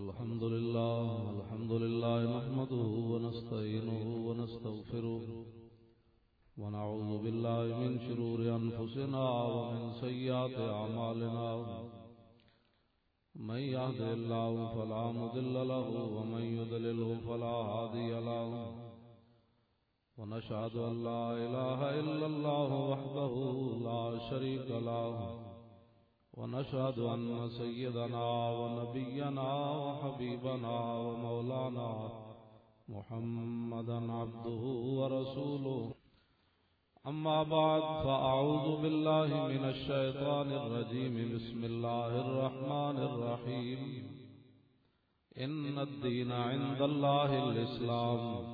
الحمد لله الحمد لله نحمده ونستعينه ونستغفره ونعوذ بالله من شرور أنفسنا ومن سيئات أعمالنا من يهد الله فلا مضل له ومن يضلله فلا هادي له ونشهد أن لا إله إلا الله وحده لا شريك له ونشهد أن سيدنا ونبينا وحبيبنا ومولانا محمدا عبده ورسوله. أما بعد، فأعوذ بالله من الشيطان الرجيم. بسم الله الرحمن الرحيم. إن الدين عند الله الإسلام.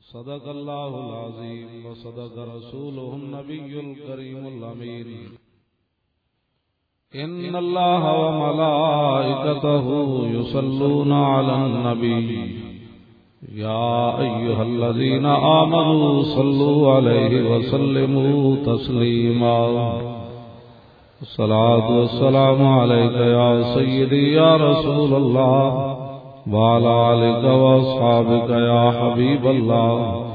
صدق الله العظيم وصدق رسوله النبي الكريم الأمين. إن الله وملائكته يصلون على النبي. يا أيها الذين آمنوا صلوا عليه وسلموا تسليما. الصلاة والسلام عليك يا سيدي يا رسول الله. وعلى آلك وأصحابك يا حبيب الله.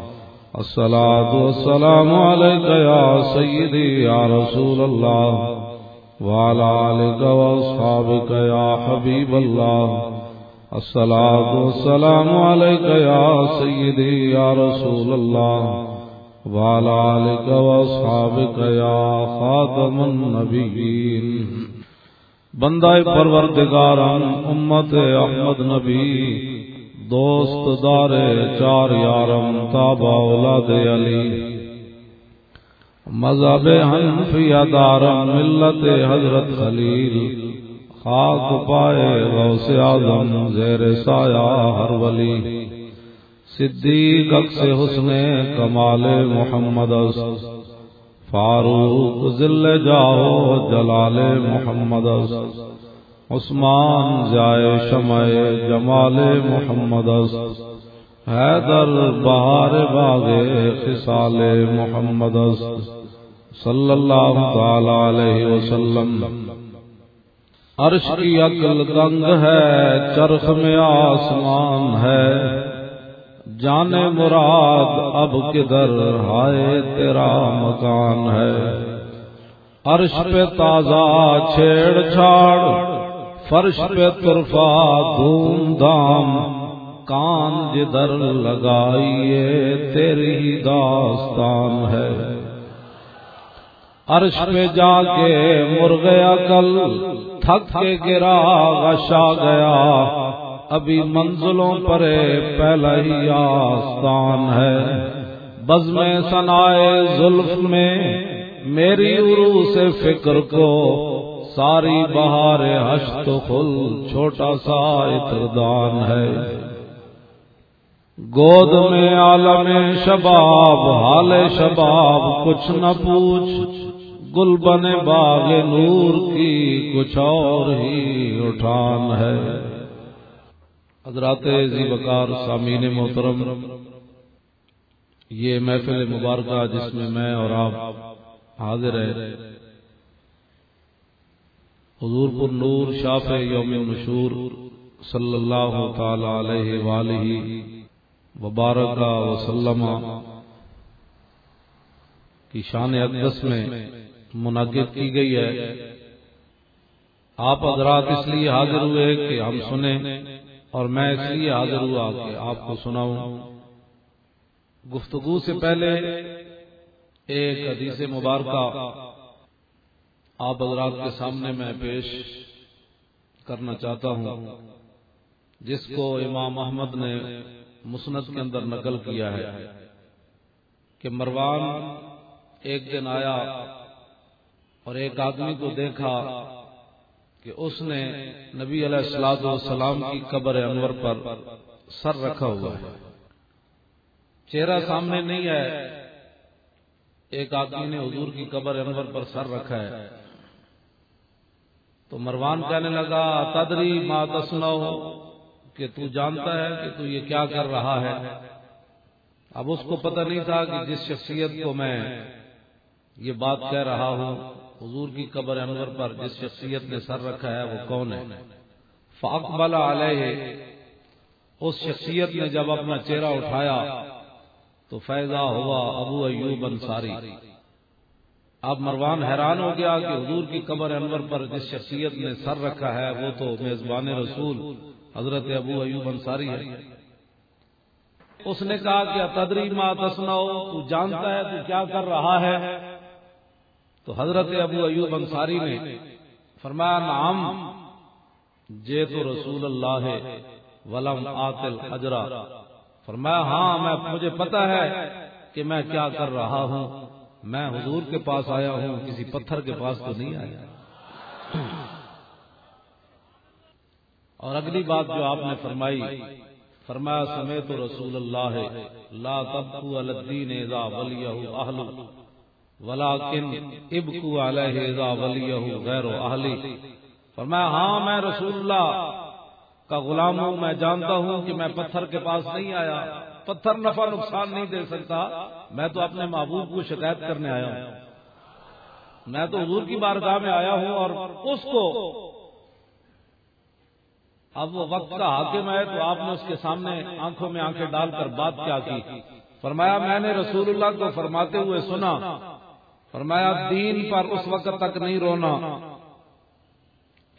الصلاة والسلام عليك يا سيدي يا رسول الله. وعلى آلك وأصحابك يا حبيب الله. الصلاة والسلام عليك يا سيدي يا رسول الله. وعلى آلك وأصحابك يا خاتم النبيين. بندہ پروردگاران امت احمد نبی. دوست دار چار یارم تابع اولاد علی. مذہب حنفیہ دارم ملت حضرت خلیل، خاک پائے غوث اعظم، زیر سایہ ہر ولی۔ صدیق اکس حسن کمال محمد فاروق ذل جاؤ جلال محمد عثمان جائے شمع جمال محمد حیدر بہار باغ خصال محمد صلی اللہ تعالی علیہ وسلم۔ عرش کی عقل دنگ ہے، چرخ میں آسمان ہے۔ جان مراد اب کدھر ہائے تیرا مکان ہے۔ عرش پہ تازہ چھیڑ چھاڑ، فرش پہ طرفہ دھوم دھام۔ کان جدھر لگائیے، تیری داستان ہے۔ عرش پہ جا کے مر گیا کل تھک کے گرا، غشا گیا۔ ابھی منزلوں پر پہلا ہی آستان ہے۔ بز میں سنائے زلف میں میری عرو سے فکر کو، ساری بہار ہشت خل چھوٹا سا اتردان ہے۔ گود میں عالم شباب، حال شباب، کچھ نہ پوچھ گل بنے باغ نور کی کچھ اور ہی اٹھان ہے۔ حضرات زی بکار سامین محترم، یہ محفل مبارکہ جس میں میں اور آپ حاضر ہے حضور پر نور شاف یوم مشہور صلی اللہ تعالی علیہ وآلہ وبارکہ وسلم کی شان اقدس میں منعقد کی گئی ہے۔ آپ حضرات اس لیے حاضر ہوئے کہ ہم سنیں اور میں اس لیے حاضر ہوا کہ آپ کو سناؤں۔ گفتگو سے پہلے ایک حدیث مبارکہ آپ حضرات کے سامنے میں پیش کرنا چاہتا ہوں، جس کو امام احمد نے مسند کے اندر نقل کیا ہے کہ مروان ایک دن آیا اور ایک آدمی کو دیکھا کہ اس نے نبی علیہ السلاط والسلام کی قبر انور پر سر رکھا ہوا ہے۔ چہرہ سامنے نہیں ہے۔ ایک آدمی نے حضور کی قبر انور پر سر رکھا ہے۔ تو مروان کہنے لگا، تدری ما تسنو کہ تو جانتا ہے کہ تو یہ کیا کر رہا ہے۔ اب اس کو پتہ نہیں تھا کہ جس شخصیت کو میں یہ بات کہہ رہا ہوں، حضور کی قبر انور پر جس شخصیت نے سر رکھا ہے وہ کون ہے؟ فاقبل علیہ، اس شخصیت نے جب اپنا چہرہ اٹھایا تو فیضا ہوا ابو ایوب انصاری۔ اب مروان حیران ہو گیا کہ حضور کی قبر انور پر جس شخصیت نے سر رکھا ہے وہ تو میزبان رسول حضرت ابو ایوب انصاری ہے۔ اس نے کہا کہ تدری ما تو جانتا ہے تو کیا کر رہا ہے؟ تو حضرت ابو ایوب انصاری نے فرمایا نام جے تو رسول اللہ ہے ولم آتل حجرا فرمایا ہاں میں، مجھے پتا ہے کہ میں کیا کر رہا ہوں۔ میں حضور کے پاس آیا ہوں، کسی پتھر کے پاس تو نہیں آیا۔ اور اگلی بات جو آپ نے فرمائی، فرمایا، سمیت رسول اللہ، لا تبکو الدین اذا ولیہ اہل، ولیکن ابکو علیہ اذا ولیہ غیر اہلی فرمایا ہاں میں رسول اللہ کا غلام ہوں، میں جانتا ہوں کہ میں پتھر کے پاس نہیں آیا۔ پتھر نفع نقصان نہیں دے سکتا۔ میں تو اپنے محبوب کو شکایت کرنے آیا ہوں۔ میں تو حضور کی بارگاہ میں آیا ہوں اور اس کو اب وہ وقت کا حاکم ہے تو آپ نے اس کے سامنے آنکھوں میں آنکھیں ڈال کر بات کیا کی۔ فرمایا، میں نے رسول اللہ کو فرماتے ہوئے سنا۔ فرمایا، دین پر اس وقت تک نہیں رونا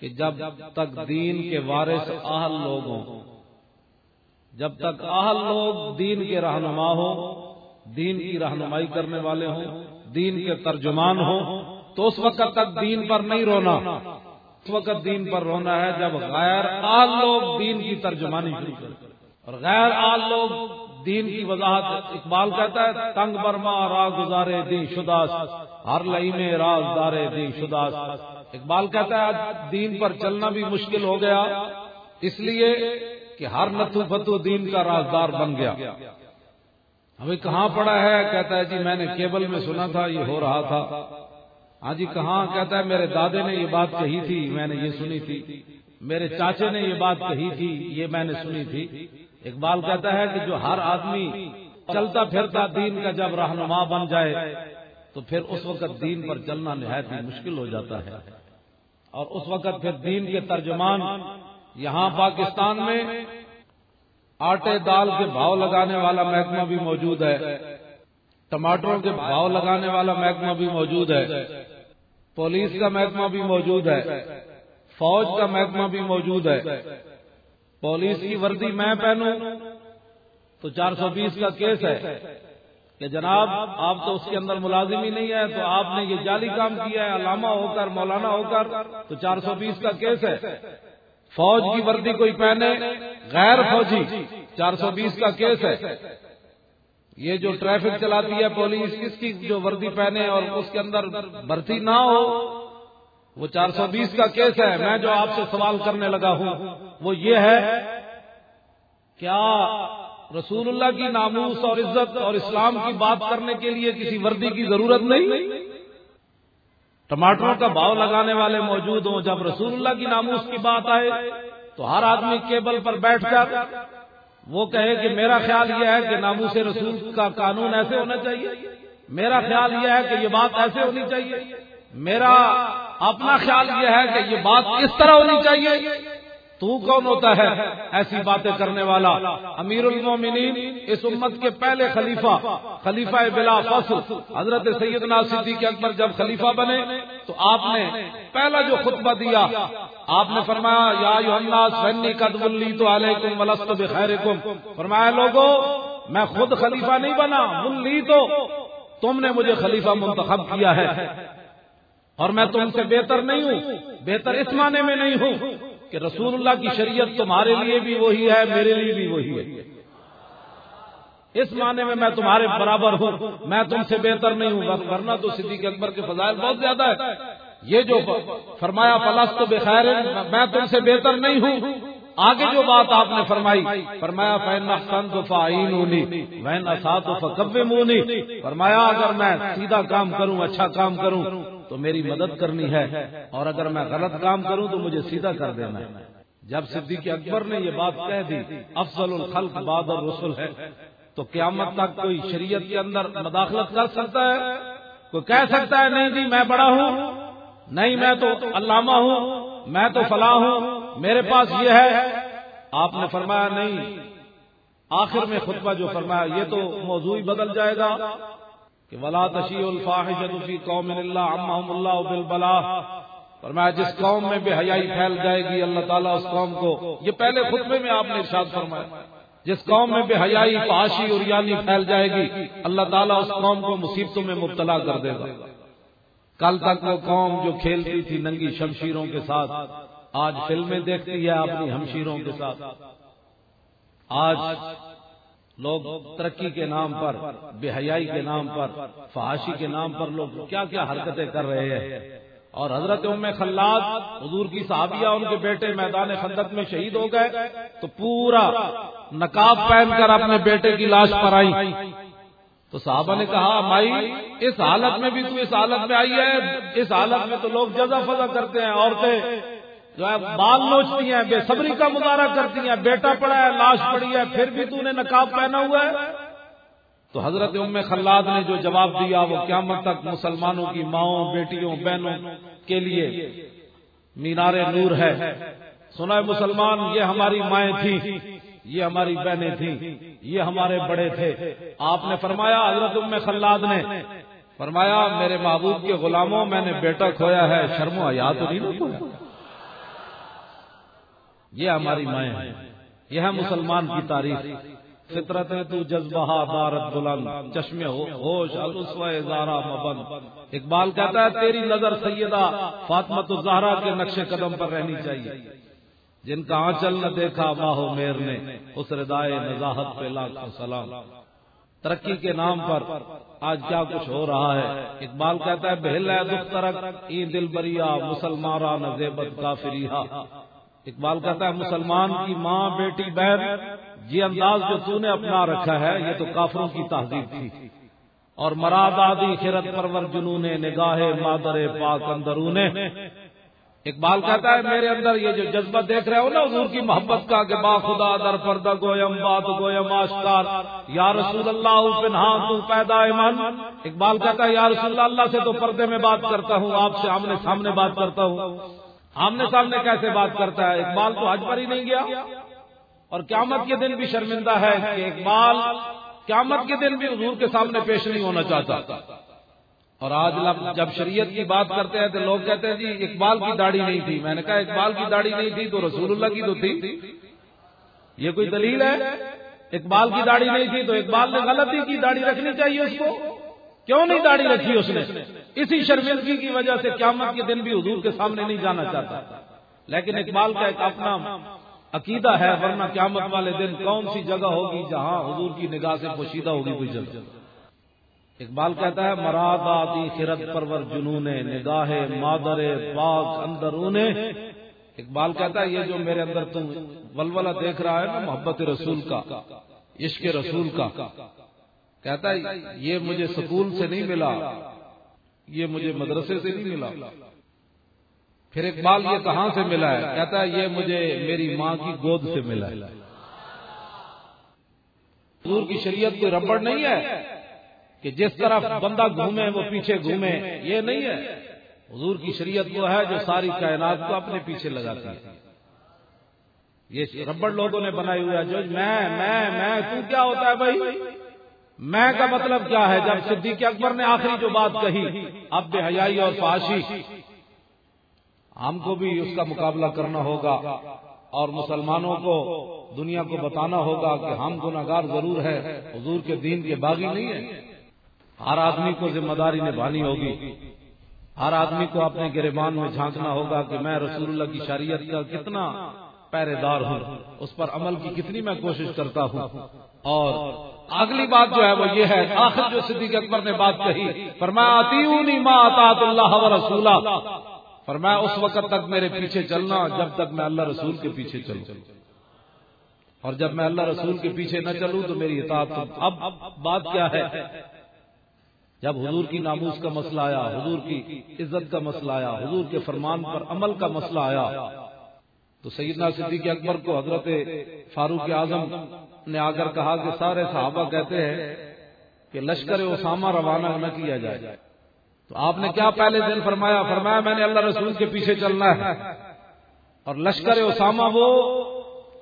کہ جب تک دین کے وارث اہل لوگ ہوں۔ جب تک اہل لوگ دین کے رہنما ہو دین کی رہنمائی کرنے والے ہوں، دین کے ترجمان ہوں، تو اس وقت تک دین پر نہیں رونا۔ اس وقت دین پر رونا ہے جب غیر آل لوگ دین کی ترجمانی شروع کریں اور غیر آل لوگ دین کی وضاحت اقبال کہتا ہے، تنگ برما را گزارے دی شداس ہر لئی میں راز دارے دی شداس اقبال کہتا ہے دین پر چلنا بھی مشکل ہو گیا، اس لیے کہ ہر نتو فتو دین کا رازدار بن گیا۔ ہمیں کہاں پڑا ہے؟ کہتا ہے جی میں نے کیبل میں سنا تھا، یہ ہو رہا تھا۔ ہاں جی کہاں؟ کہتا ہے میرے دادے نے یہ بات کہی تھی، میں نے یہ سنی تھی۔ میرے چاچے نے یہ بات کہی تھی، یہ میں نے سنی تھی۔ اقبال کہتا ہے کہ جو ہر آدمی چلتا پھرتا دین کا جب رہنما بن جائے، تو پھر اس وقت دین پر چلنا نہایت ہی مشکل ہو جاتا ہے۔ اور اس وقت پھر دین کے ترجمان یہاں پاکستان میں آٹے دال کے بھاؤ لگانے والا محکمہ بھی موجود ہے۔ ٹماٹروں کے بھاؤ لگانے والا محکمہ بھی موجود ہے۔ پولیس کا محکمہ بھی موجود ہے۔ فوج کا محکمہ بھی موجود ہے۔ پولیس کی وردی میں پہنوں تو چار سو بیس کا کیس ہے۔ کہ جناب آپ تو اس کے اندر ملازم ہی نہیں ہے تو آپ نے یہ جعلی کام کیا ہے علامہ ہو کر مولانا ہو کر تو چار سو بیس کا کیس ہے۔ فوج کی وردی کوئی پہنے غیر فوجی چار سو بیس کا کیس ہے۔ یہ جو ٹریفک چلاتی ہے پولیس کس کی جو وردی پہنے اور اس کے اندر بھرتی نہ ہو وہ چار سو بیس کا کیس ہے۔ میں جو آپ سے سوال کرنے لگا ہوں وہ یہ ہے کیا رسول اللہ کی ناموس اور عزت اور اسلام کی بات کرنے کے لیے کسی وردی کی ضرورت نہیں؟ ٹماٹروں کا بھاؤ لگانے والے موجود ہوں، جب رسول اللہ کی ناموس کی بات آئے، تو ہر آدمی کیبل پر بیٹھ کر وہ کہے کہ میرا خیال یہ ہے کہ ناموس رسول کا قانون ایسے ہونا چاہیے، میرا خیال یہ ہے کہ یہ بات ایسے ہونی چاہیے، میرا اپنا خیال یہ ہے کہ یہ بات اس طرح ہونی چاہیے تو کون ہوتا ہے۔ ایسی باتیں کرنے والا۔ امیر المومنین، اس امت کے پہلے خلیفہ خلیفہ بلا فصل۔ حضرت سیدنا صدیق اکبر جب خلیفہ بنے، تو آپ نے پہلا جو خطبہ دیا، آپ نے فرمایا، یا سنی قدم تو علیکم ولست بخیرکم۔ فرمایا لوگوں میں خود خلیفہ نہیں بنا ملی تو تم نے مجھے خلیفہ منتخب کیا ہے۔ اور میں تم سے بہتر نہیں ہوں، بہتر اس معنی میں نہیں ہوں۔ کہ رسول اللہ کی شریعت تمہارے لیے بھی وہی ہے، میرے لیے بھی وہی ہے۔ اس معنی میں میں تمہارے برابر ہوں، میں تم سے بہتر نہیں ہوں ورنہ تو صدیق اکبر کے فضائل بہت زیادہ ہے یہ جو فرمایا فلس تو بخیر، میں تم سے بہتر نہیں ہوں۔ آگے جو بات آپ نے فرمائی، فرمایا فین تو فائن وین اسات کب مونی فرمایا، اگر میں سیدھا کام کروں اچھا کام کروں تو میری مدد کرنی ہے اور اگر میں غلط کام کروں تو مجھے سیدھا کر دینا ہے۔ جب صدیق اکبر نے یہ بات کہہ دی، افضل الخلق بعد الرسل ہے، تو قیامت تک کوئی شریعت کے اندر مداخلت کر سکتا ہے؟ کوئی کہہ سکتا ہے، نہیں جی میں بڑا ہوں، نہیں میں تو علامہ ہوں، میں تو فلاں ہوں، میرے پاس یہ ہے۔ آپ نے فرمایا، نہیں، آخر میں خطبہ جو فرمایا، یہ تو موضوع بدل جائے گا۔ کہ ولا تشیع الفاحشۃ فی قوم اللہ عمهم اللہ بالبلا فرمایا جس قوم میں بے حیائی پھیل جائے گی، اللہ تعالیٰ اس قوم کو، یہ پہلے خطبے میں آپ نے ارشاد فرمایا، جس قوم میں بے حیائی فاشی اور یعنی پھیل جائے گی، اللہ تعالیٰ اس قوم کو مصیبتوں میں مبتلا کر دے گا۔ کل تک وہ قوم جو کھیلتی تھی ننگی شمشیروں کے ساتھ، آج فلمیں دیکھتی ہے اپنی ہمشیروں کے ساتھ۔ آج لوگ ترقی کے نام پر، بے حیائی کے نام پر، فحاشی کے نام پر لوگ کیا کیا حرکتیں کر رہے ہیں۔ اور حضرت ام خلاد، حضور کی صحابیہ، ان کے بیٹے میدان خندق میں شہید ہو گئے تو پورا نقاب پہن کر اپنے بیٹے کی لاش پر آئی تو صحابہ نے کہا، مائی، اس حالت میں بھی تو اس حالت میں آئی ہے، اس حالت میں تو لوگ جزا فضا کرتے ہیں، عورتیں۔ جو ہے بال نوچتی ہیں، بے صبری کا مظاہرہ کرتی ہیں، بیٹا پڑا ہے، لاش پڑی ہے، پھر بھی تو نے نقاب پہنا ہوا ہے۔ تو حضرت ام خلاد نے جو جواب دیا، وہ قیامت تک مسلمانوں کی ماؤں، بیٹیوں، بہنوں کے لیے مینار نور ہے۔ سنا مسلمان، یہ ہماری مائیں تھیں، یہ ہماری بہنیں تھیں، یہ ہمارے بڑے تھے۔ آپ نے فرمایا، حضرت ام خلاد نے فرمایا، میرے محبوب کے غلاموں میں نے بیٹا کھویا ہے شرم و حیا تو نہیں کھویا۔ یہ ہماری مائیں ہیں۔ یہ ہے مسلمان کی تاریخ۔ فطرت ہے تو جذبہ بارت بلند۔ چشمے ہوش زارا مبند۔ اقبال کہتا ہے، تیری نظر سیدہ فاطمت الزہرا کے نقش قدم پر رہنی چاہیے۔ جن کا آنچل نہ دیکھا ماہو میر نے، اس ردائے نزاحت پہ لاکھ سلام۔ ترقی کے نام پر آج کیا کچھ ہو رہا ہے؟ اقبال کہتا ہے بہل ہے دکھ ترک ای دل بریا مسلمارا نزیبت کافریہ۔ اقبال کہتا ہے، مسلمان کی ماں بیٹی بہن، یہ انداز جو تو نے اپنا رکھا ہے، یہ تو کافروں کی تہذیب تھی۔ اور مراد آدی خیرت پرور جنون نگاہ مادر پاک اندرون اقبال کہتا ہے، میرے اندر یہ جو جذبہ دیکھ رہے ہو نا، حضور کی محبت کا کہ با خدا در پردہ گویم، بات گویم، آشکار۔ یا رسول اللہ پنہا تو پیدا ایمان اقبال کہتا ہے، یا رسول اللہ، سے تو پردے میں بات کرتا ہوں، آپ سے آمنے سامنے بات کرتا ہوں۔ آمنے سامنے کیسے بات کرتا ہے؟ اقبال تو حج پر ہی نہیں گیا۔ اور قیامت کے دن بھی شرمندہ ہے کہ اقبال قیامت کے دن بھی حضور کے سامنے پیش نہیں ہونا چاہتا۔ اور آج جب شریعت کی بات کرتے ہیں تو لوگ کہتے ہیں جی اقبال کی داڑھی نہیں تھی۔ میں نے کہا، اقبال کی داڑھی نہیں تھی تو رسول اللہ کی تو تھی۔ یہ کوئی دلیل ہے؟ اقبال کی داڑھی نہیں تھی تو اقبال نے غلطی کی داڑھی رکھنی چاہیے اس کو۔ کیوں نہیں داڑھی رکھی اس نے؟ اسی شرمندگی کی وجہ سے قیامت کے دن بھی حضور کے سامنے نہیں جانا چاہتا۔ لیکن اقبال کا ایک اپنا عقیدہ ہے، ورنہ قیامت والے دن کون سی جگہ ہوگی جہاں حضور کی نگاہ سے پوشیدہ ہوگی کوئی جگہ؟ اقبال کہتا ہے، مراد آتی خرت پرور جنون نگاہ مادر پاک اندرون۔ اقبال کہتا ہے، یہ جو میرے اندر تم ولولہ دیکھ رہا ہے نا، محبت رسول کا، عشق رسول کا کہتا ہے یہ مجھے سکول سے نہیں ملا. یہ مجھے مدرسے سے نہیں ملا۔ پھر اقبال یہ کہاں سے ملا ہے؟ کہتا ہے یہ مجھے میری ماں کی گود سے ملا ہے۔ حضور کی شریعت کوئی ربڑ نہیں ہے کہ جس طرف بندہ گھومے وہ پیچھے گھومے یہ نہیں ہے۔ حضور کی شریعت وہ ہے جو ساری کائنات کو اپنے پیچھے لگاتی ہے۔ یہ ربڑ لوگوں نے بنائی ہوئی ہے۔ جو میں میں میں تو کیا ہوتا ہے بھائی؟ میں کا مطلب کیا ہے؟ جب صدیق اکبر نے آخری جو بات کہی اب بے حیائی اور فاشی ہم کو بھی اس کا مقابلہ کرنا ہوگا اور مسلمانوں کو، دنیا کو بتانا ہوگا کہ ہم گناگار ضرور ہے حضور کے دین کے باغی نہیں ہے ہر آدمی کو ذمہ داری نبھانی ہوگی۔ ہر آدمی کو اپنے گربان میں جھانکنا ہوگا کہ میں رسول اللہ کی شریعت کا کتنا پہرے دار ہوں، اس پر عمل کی کتنی میں کوشش کرتا ہوں۔ اور اگلی بات جو ہے وہ یہ ہے، آخر جو صدیق اکبر نے بات کہی، فرمایا ما اطاعت اللہ و رسولہ فرمایا، اس وقت تک میرے پیچھے چلنا، جب تک میں اللہ رسول کے پیچھے چلوں۔ اور جب میں اللہ رسول کے پیچھے نہ چلوں تو میری اطاعت اب بات کیا ہے؟ جب حضور کی ناموس کا مسئلہ آیا، حضور کی عزت کا مسئلہ آیا، حضور کے فرمان پر عمل کا مسئلہ آیا تو سیدنا صدیق اکبر کو حضرت فاروق اعظم نے آ کر کہا کہ سارے صحابہ کہتے ہیں کہ لشکر اسامہ روانہ نہ کیا جائے۔ تو آپ نے کیا پہلے دن فرمایا؟ فرمایا، میں نے اللہ رسول کے پیچھے چلنا ہے۔ اور لشکر اسامہ وہ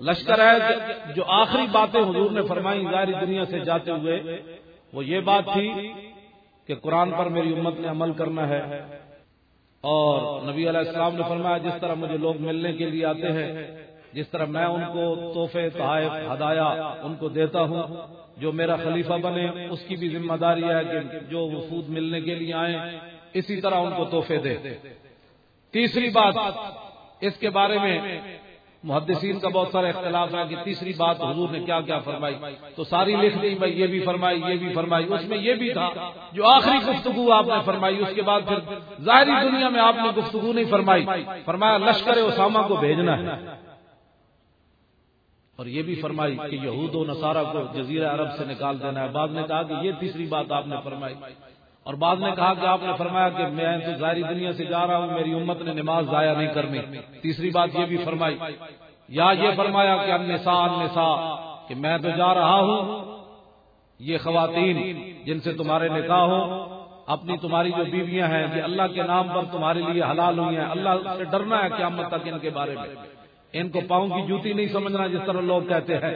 لشکر ہے جو آخری باتیں حضور نے فرمائی ظاہری دنیا سے جاتے ہوئے۔ وہ یہ بات تھی کہ قرآن پر میری امت نے عمل کرنا ہے۔ اور نبی علیہ السلام نے فرمایا، جس طرح مجھے لوگ ملنے کے لیے آتے ہیں، جس طرح میں ان کو تحفے تحائف ہدایا ان کو دیتا ہوں، جو میرا خلیفہ بنے، اس کی بھی ذمہ داری ہے کہ جو وفود ملنے کے لیے آئیں، اسی طرح ان کو تحفے دے۔ تیسری بات، اس کے بارے میں محدثین کا بہت سارا اختلاف ہے کہ تیسری بات حضور نے کیا کیا فرمائی۔ تو ساری لکھ دی، بھائی یہ بھی فرمائی، یہ بھی فرمائی۔ اس میں یہ بھی تھا، جو آخری گفتگو آپ نے فرمائی، اس کے بعد پھر ظاہری دنیا میں آپ نے گفتگو نہیں فرمائی۔ فرمایا، لشکر اسامہ کو بھیجنا ہے۔ اور یہ بھی فرمائی کہ یہود و نصارہ کو جزیرہ عرب سے نکال دینا ہے۔ بعد نے کہا کہ یہ تیسری بات آپ نے فرمائی۔ اور بعد نے کہا کہ آپ نے فرمایا کہ میں تو ظاہری دنیا سے جا رہا ہوں، میری امت نے نماز ضائع نہیں کرنی۔ تیسری بات یہ بھی فرمائی۔ یا یہ فرمایا کہ النساء النساء کہ میں تو جا رہا ہوں، یہ خواتین جن سے تمہارے نکاح ہو اپنی تمہاری جو بیویاں ہیں، یہ اللہ کے نام پر تمہارے لیے حلال ہوئی ہیں۔ اللہ سے ڈرنا ہے قیامت تک ان کے بارے میں۔ ان کو پاؤں کی جوتی نہیں سمجھنا جس طرح لوگ کہتے ہیں۔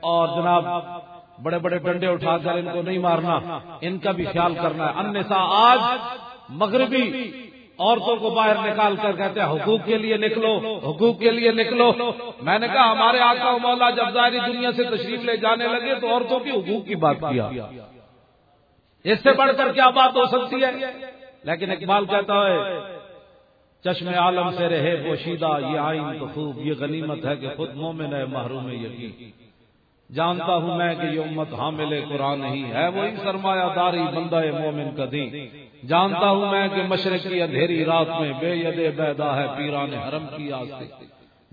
اور جناب بڑے بڑے ڈنڈے اٹھا کر ان کو نہیں مارنا، ان کا بھی خیال کرنا ہے۔ انسا آج مغربی عورتوں کو باہر نکال کر کہتے ہیں، حقوق کے لیے نکلو، حقوق کے لیے نکلو۔ میں نے کہا، ہمارے آقا و مولا جب ظاہری دنیا سے تشریف لے جانے لگے تو عورتوں کی حقوق کی بات کیا۔ اس سے بڑھ کر کیا بات ہو سکتی ہے؟ لیکن اقبال کہتا ہے، چشم عالم سے رہے پوشیدہ، یہ آئین تو خوب، یہ غنیمت ہے کہ خود مومن ہے، محروم یقین۔ جانتا ہوں میں کہ یہ امت حامل قرآن ہی ہے، وہی سرمایہ داری بندہ مومن کا دین۔ جانتا ہوں میں کہ مشرق کی اندھیری رات میں بے ید بیدا ہے پیران حرم کی آستے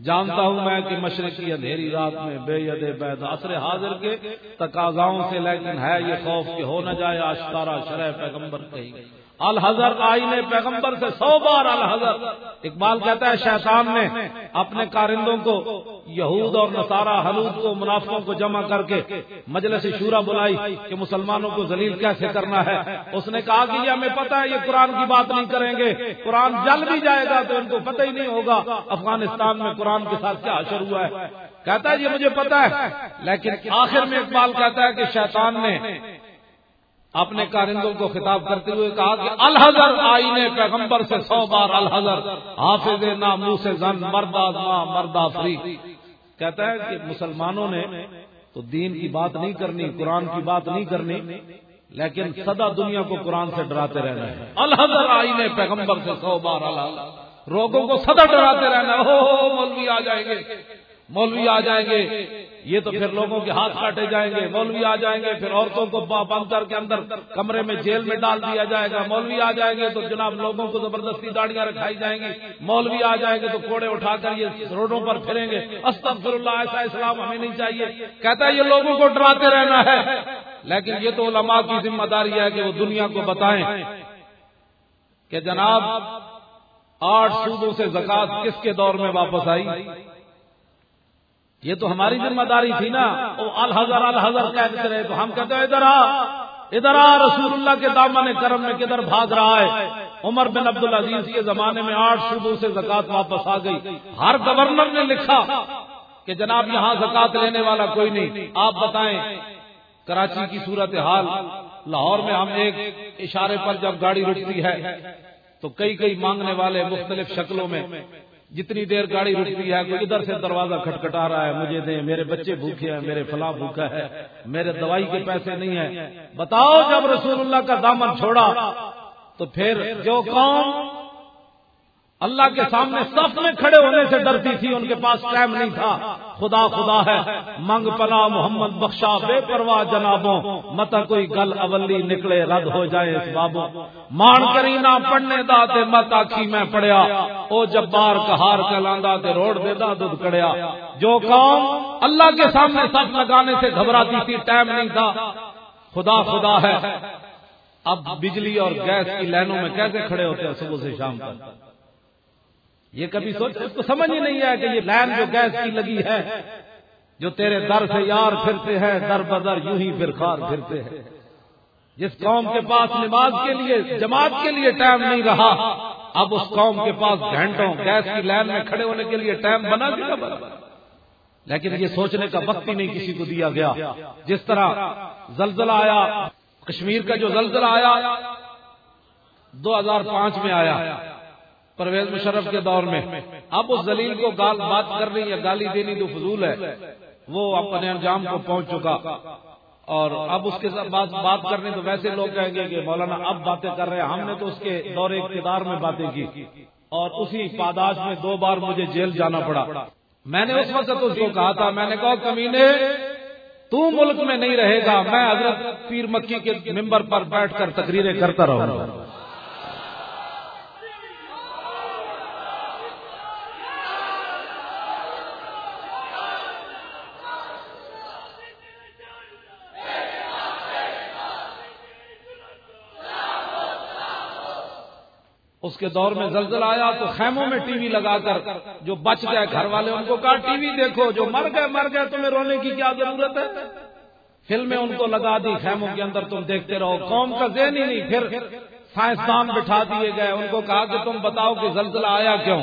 جانتا ہوں میں کہ مشرق کی اندھیری رات میں بے ید بیدا اثر حاضر کے تقاضاؤں سے، لیکن ہے یہ خوف کہ ہو نہ جائے آشکارا شرح پیغمبر کہیں۔ الحضر، آئین پیغمبر سے سو بار الحضر۔ اقبال کہتا ہے، شیطان نے اپنے کارندوں کو یہود اور نصارہ حلود کو، منافقوں کو جمع کر کے مجلس شورا بلائی کہ مسلمانوں کو ذلیل کیسے کرنا ہے؟ اس نے کہا کہ یہ ہمیں پتا ہے، یہ قرآن کی بات نہیں کریں گے۔ قرآن جل بھی جائے گا تو ان کو پتہ ہی نہیں ہوگا افغانستان میں قرآن کے ساتھ کیا اثر ہوا ہے۔ کہتا ہے، یہ مجھے پتا ہے۔ لیکن آخر میں اقبال کہتا ہے کہ شیطان نے اپنے کارندوں کو خطاب کرتے ہوئے کہا کہ الحضر آئینے پیغمبر سے سو بار الحضر حافظ نامو سے زن مردا مردا فری کہتا ہے کہ مسلمانوں نے تو دین کی بات نہیں کرنی، قرآن کی بات نہیں کرنی، لیکن سدا دنیا کو قرآن سے ڈراتے رہنا ہے۔ الحضر آئینے پیغمبر سے سو بار روگوں کو سدا ڈراتے رہنا ہو مولوی آ جائیں گے، مولوی آ جائیں گے۔ یہ تو پھر لوگوں کے ہاتھ کاٹے جائیں گے، مولوی آ جائیں گے، پھر عورتوں کو بند کر کے اندر کمرے میں جیل میں ڈال دیا جائے گا، مولوی آ جائیں گے تو جناب لوگوں کو زبردستی داڑیاں رکھائی جائیں گی، مولوی آ جائیں گے تو کوڑے اٹھا کر یہ روڈوں پر پھریں گے۔ استغفر اللہ ایسا اسلام ہمیں نہیں چاہیے۔ کہتا ہے یہ لوگوں کو ڈراتے رہنا ہے۔ لیکن یہ تو علماء کی ذمہ داری ہے کہ وہ دنیا کو بتائیں کہ جناب آٹھ صوبوں سے زکات کس کے دور میں واپس آئی؟ یہ تو ہماری ذمہ داری تھی نا۔ وہ الحضر الحضر کہتے رہے تو ہم کہتے ہیں، ادھر آ۔ ادھر آ، رسول اللہ کے دامن کرم میں کدھر بھاگ رہا ہے۔ عمر بن عبد العزیز کے زمانے میں آٹھ صوبوں سے زکات واپس آ گئی۔ ہر گورنر نے لکھا کہ جناب یہاں زکات لینے والا کوئی نہیں۔ آپ بتائیں، کراچی کی صورت حال لاہور میں ہم ایک اشارے پر جب گاڑی رکتی ہے تو کئی کئی مانگنے والے مختلف شکلوں میں جتنی دیر گاڑی رکتی ہے، کوئی ادھر سے دروازہ کھٹکھٹا رہا ہے، مجھے دیں، میرے بچے بھوکے ہیں، میرے فلاں بھوکا ہے، میرے دوائی کے پیسے نہیں ہیں۔ بتاؤ جب رسول اللہ کا دامن چھوڑا، تو پھر جو قوم اللہ کے سامنے صف میں کھڑے ہونے سے ڈرتی تھی، ان کے پاس ٹائم نہیں تھا۔ خدا خدا ہے۔ منگ پلا محمد بخشا، بے پرواہ جنابوں متا کوئی گل اولی نکلے، رد ہو جائے اس بابو۔ مان کری نہ پڑھنے دا تے مت آخی میں پڑھیا۔ او جب بار کہار کلاندہ تے روڑ دے دا دودھ کڑیا۔ جو قوم اللہ کے سامنے صف لگانے سے گھبراتی تھی، ٹائم نہیں تھا۔ خدا خدا ہے۔ اب بجلی اور گیس کی لائنوں میں کیسے کھڑے ہوتے ہیں صبح سے شام تک؟ یہ کبھی سوچ اس کو سمجھ ہی نہیں ہے کہ یہ لائن جو گیس کی لگی ہے، جو تیرے در سے یار پھرتے ہیں، در بدر یوں ہی پھر خار پھرتے ہیں۔ جس قوم کے پاس نماز کے لیے، جماعت کے لیے ٹائم نہیں رہا، اب اس قوم کے پاس گھنٹوں گیس کی لائن میں کھڑے ہونے کے لیے ٹائم بنا دیا۔ لیکن یہ سوچنے کا وقت ہی نہیں کسی کو دیا گیا۔ جس طرح زلزلہ آیا، کشمیر کا جو زلزلہ آیا، دو ہزار پانچ میں آیا۔ پرویز مشرف کے دور میں۔ اب اس زلیل کو گال بات کرنی یا گالی دینی تو فضول ہے۔ وہ اپنے انجام کو پہنچ چکا۔ اور اب اس کے ساتھ بات کرنے تو ویسے لوگ کہیں گے کہ مولانا اب باتیں کر رہے ہیں۔ ہم نے تو اس کے دور اقتدار میں باتیں کی۔ اور اسی پاداش میں دو بار مجھے جیل جانا پڑا۔ میں نے اس وقت اس کو کہا تھا۔ میں نے کہا، کمینے، تو ملک میں نہیں رہے گا۔ میں حضرت پیر مکی کے ممبر پر بیٹھ کر تقریریں کرتا رہوں۔ گا اس کے دور میں زلزلہ آیا تو خیموں میں ٹی وی لگا کر جو بچ گئے گھر والے ان کو کہا، ٹی وی دیکھو، جو مر گئے مر گئے، تمہیں رونے کی کیا ضرورت ہے؟ فلمیں ان کو لگا دی، خیموں کے اندر تم دیکھتے رہو۔ قوم کا ذہن ہی نہیں، پھر سائنسدان بٹھا دیے گئے۔ ان کو کہا کہ تم بتاؤ کہ زلزلہ آیا کیوں؟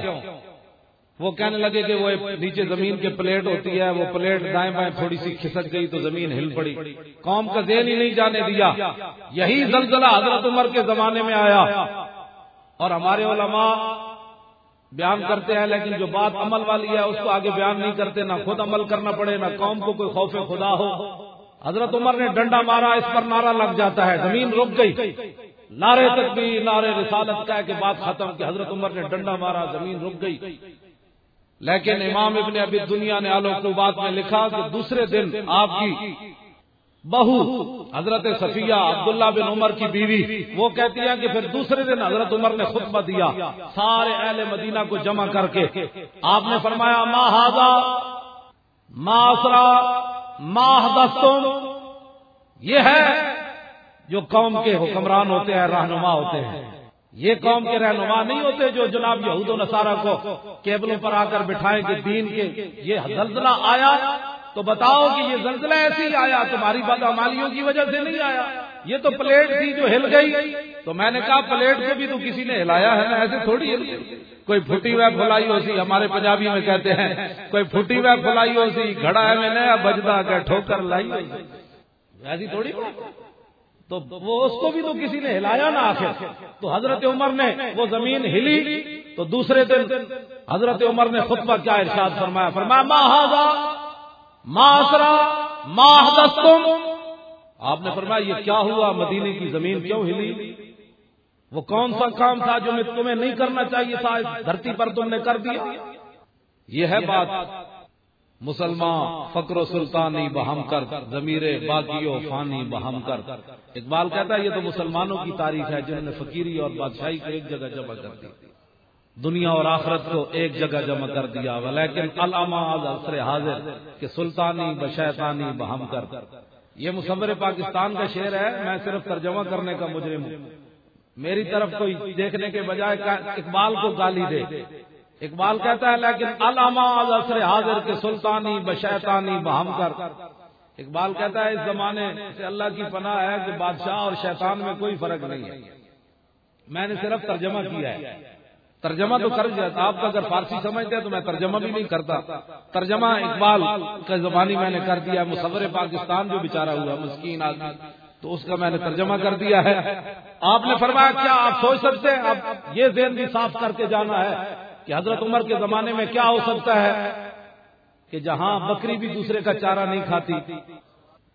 وہ کہنے لگے کہ وہ نیچے زمین کے پلیٹ ہوتی ہے، وہ پلیٹ دائیں بائیں تھوڑی سی کھسک گئی تو زمین ہل پڑی۔ قوم کا ذہن ہی نہیں جانے دیا۔ یہی زلزلہ حضرت عمر کے زمانے میں آیا۔ اور ہمارے علماء بیان کرتے ہیں، لیکن جو بات عمل والی ہے، اس کو آگے بیان نہیں کرتے، نہ خود عمل کرنا پڑے، نہ قوم کو کوئی خوف خدا ہو۔ حضرت عمر نے ڈنڈا مارا، اس پر نعرہ لگ جاتا ہے، زمین رک گئی۔ نعرے تک بھی نعرے رسالت کا ہے کہ بات ختم، کہ حضرت عمر نے ڈنڈا مارا، زمین رک گئی۔ لیکن امام ابن ابی دنیا نے آلو بات میں لکھا کہ دوسرے دن آپ کی بہو، حضرت صفیہ عبداللہ بن عمر کی بیوی، وہ کہتی ہے کہ پھر دوسرے دن حضرت عمر نے خطبہ دیا، سارے اہل مدینہ کو جمع کر کے۔ آپ نے فرمایا ماں ہاضا ماسرا ماہ دستوں یہ ہے جو قوم کے حکمران ہوتے ہیں، رہنما ہوتے ہیں۔ یہ قوم کے رہنما نہیں ہوتے جو جناب یہود و نصارہ کو کیبلوں پر آ کر بٹھائیں کہ دین کے یہ زلزلہ آیا۔ تو بتاؤ کہ یہ زلزلہ ایسے ہی آیا، تمہاری بدعمالیوں کی وجہ سے نہیں آیا۔ یہ تو پلیٹ تھی جو ہل گئی۔ تو میں نے کہا، پلیٹ کو بھی تو کسی نے ہلایا ہے نا ایسے تھوڑی ہل کوئی پھٹی ہوئے پھلائی ہو سی ہمارے پنجابی میں کہتے ہیں، کوئی پھٹی ہوئے پھلائی ہو سی گھڑا ہے، میں نیا بجتا کر ٹھوکر لائی ایسی تھوڑی تو وہ اس کو بھی تو کسی نے ہلایا نا آخر۔ تو حضرت عمر نے وہ زمین ہلی۔ تو دوسرے دن حضرت عمر نے خطبہ کیا، ارشاد فرمایا فرمایا ماں ماسرا ماہ آپ نے فرمایا، یہ کیا ہوا؟ مدینے کی زمین کیوں ہلی؟ وہ کون سا کام تھا جو تمہیں نہیں کرنا چاہیے تھا؟ دھرتی پر تم نے کر دیا۔ یہ ہے بات۔ مسلمان فکر و سلطانی بہم کر، ضمیر باقی و فانی بہم کر۔ اقبال کہتا ہے، یہ تو مسلمانوں کی تاریخ ہے، جنہوں نے فقیری اور بادشاہی کو ایک جگہ جمع کر دی۔ دنیا اور آخرت کو ایک جگہ جمع کر دیا لیکن علامہ حاضر کہ سلطانی بشیطانی بہم کر۔ یہ مصور پاکستان کا شعر ہے، میں صرف ترجمہ کرنے کا مجرم ہوں۔ میری طرف کوئی دیکھنے کے بجائے اقبال کو گالی دے۔ اقبال کہتا ہے، لیکن علامہ عصر حاضر کے سلطانی بشیطانی بہم کر۔ اقبال کہتا ہے، اس زمانے سے اللہ کی پناہ ہے کہ بادشاہ اور شیطان میں کوئی فرق نہیں ہے۔ میں نے صرف ترجمہ کیا ہے۔ ترجمہ تو کر جاتا آپ کا اگر فارسی سمجھتے ہیں تو میں ترجمہ بھی نہیں کرتا۔ ترجمہ اقبال کا زبانی میں نے کر دیا۔ مصور پاکستان جو بےچارا ہوا، مسکین آدمی۔ تو اس کا میں نے ترجمہ کر دیا ہے۔ آپ نے فرمایا، کیا آپ سوچ سکتے ہیں؟ اب یہ ذہن بھی صاف کر کے جانا ہے کہ حضرت عمر کے زمانے میں کیا ہو سکتا ہے کہ جہاں بکری بھی دوسرے کا چارہ نہیں کھاتی۔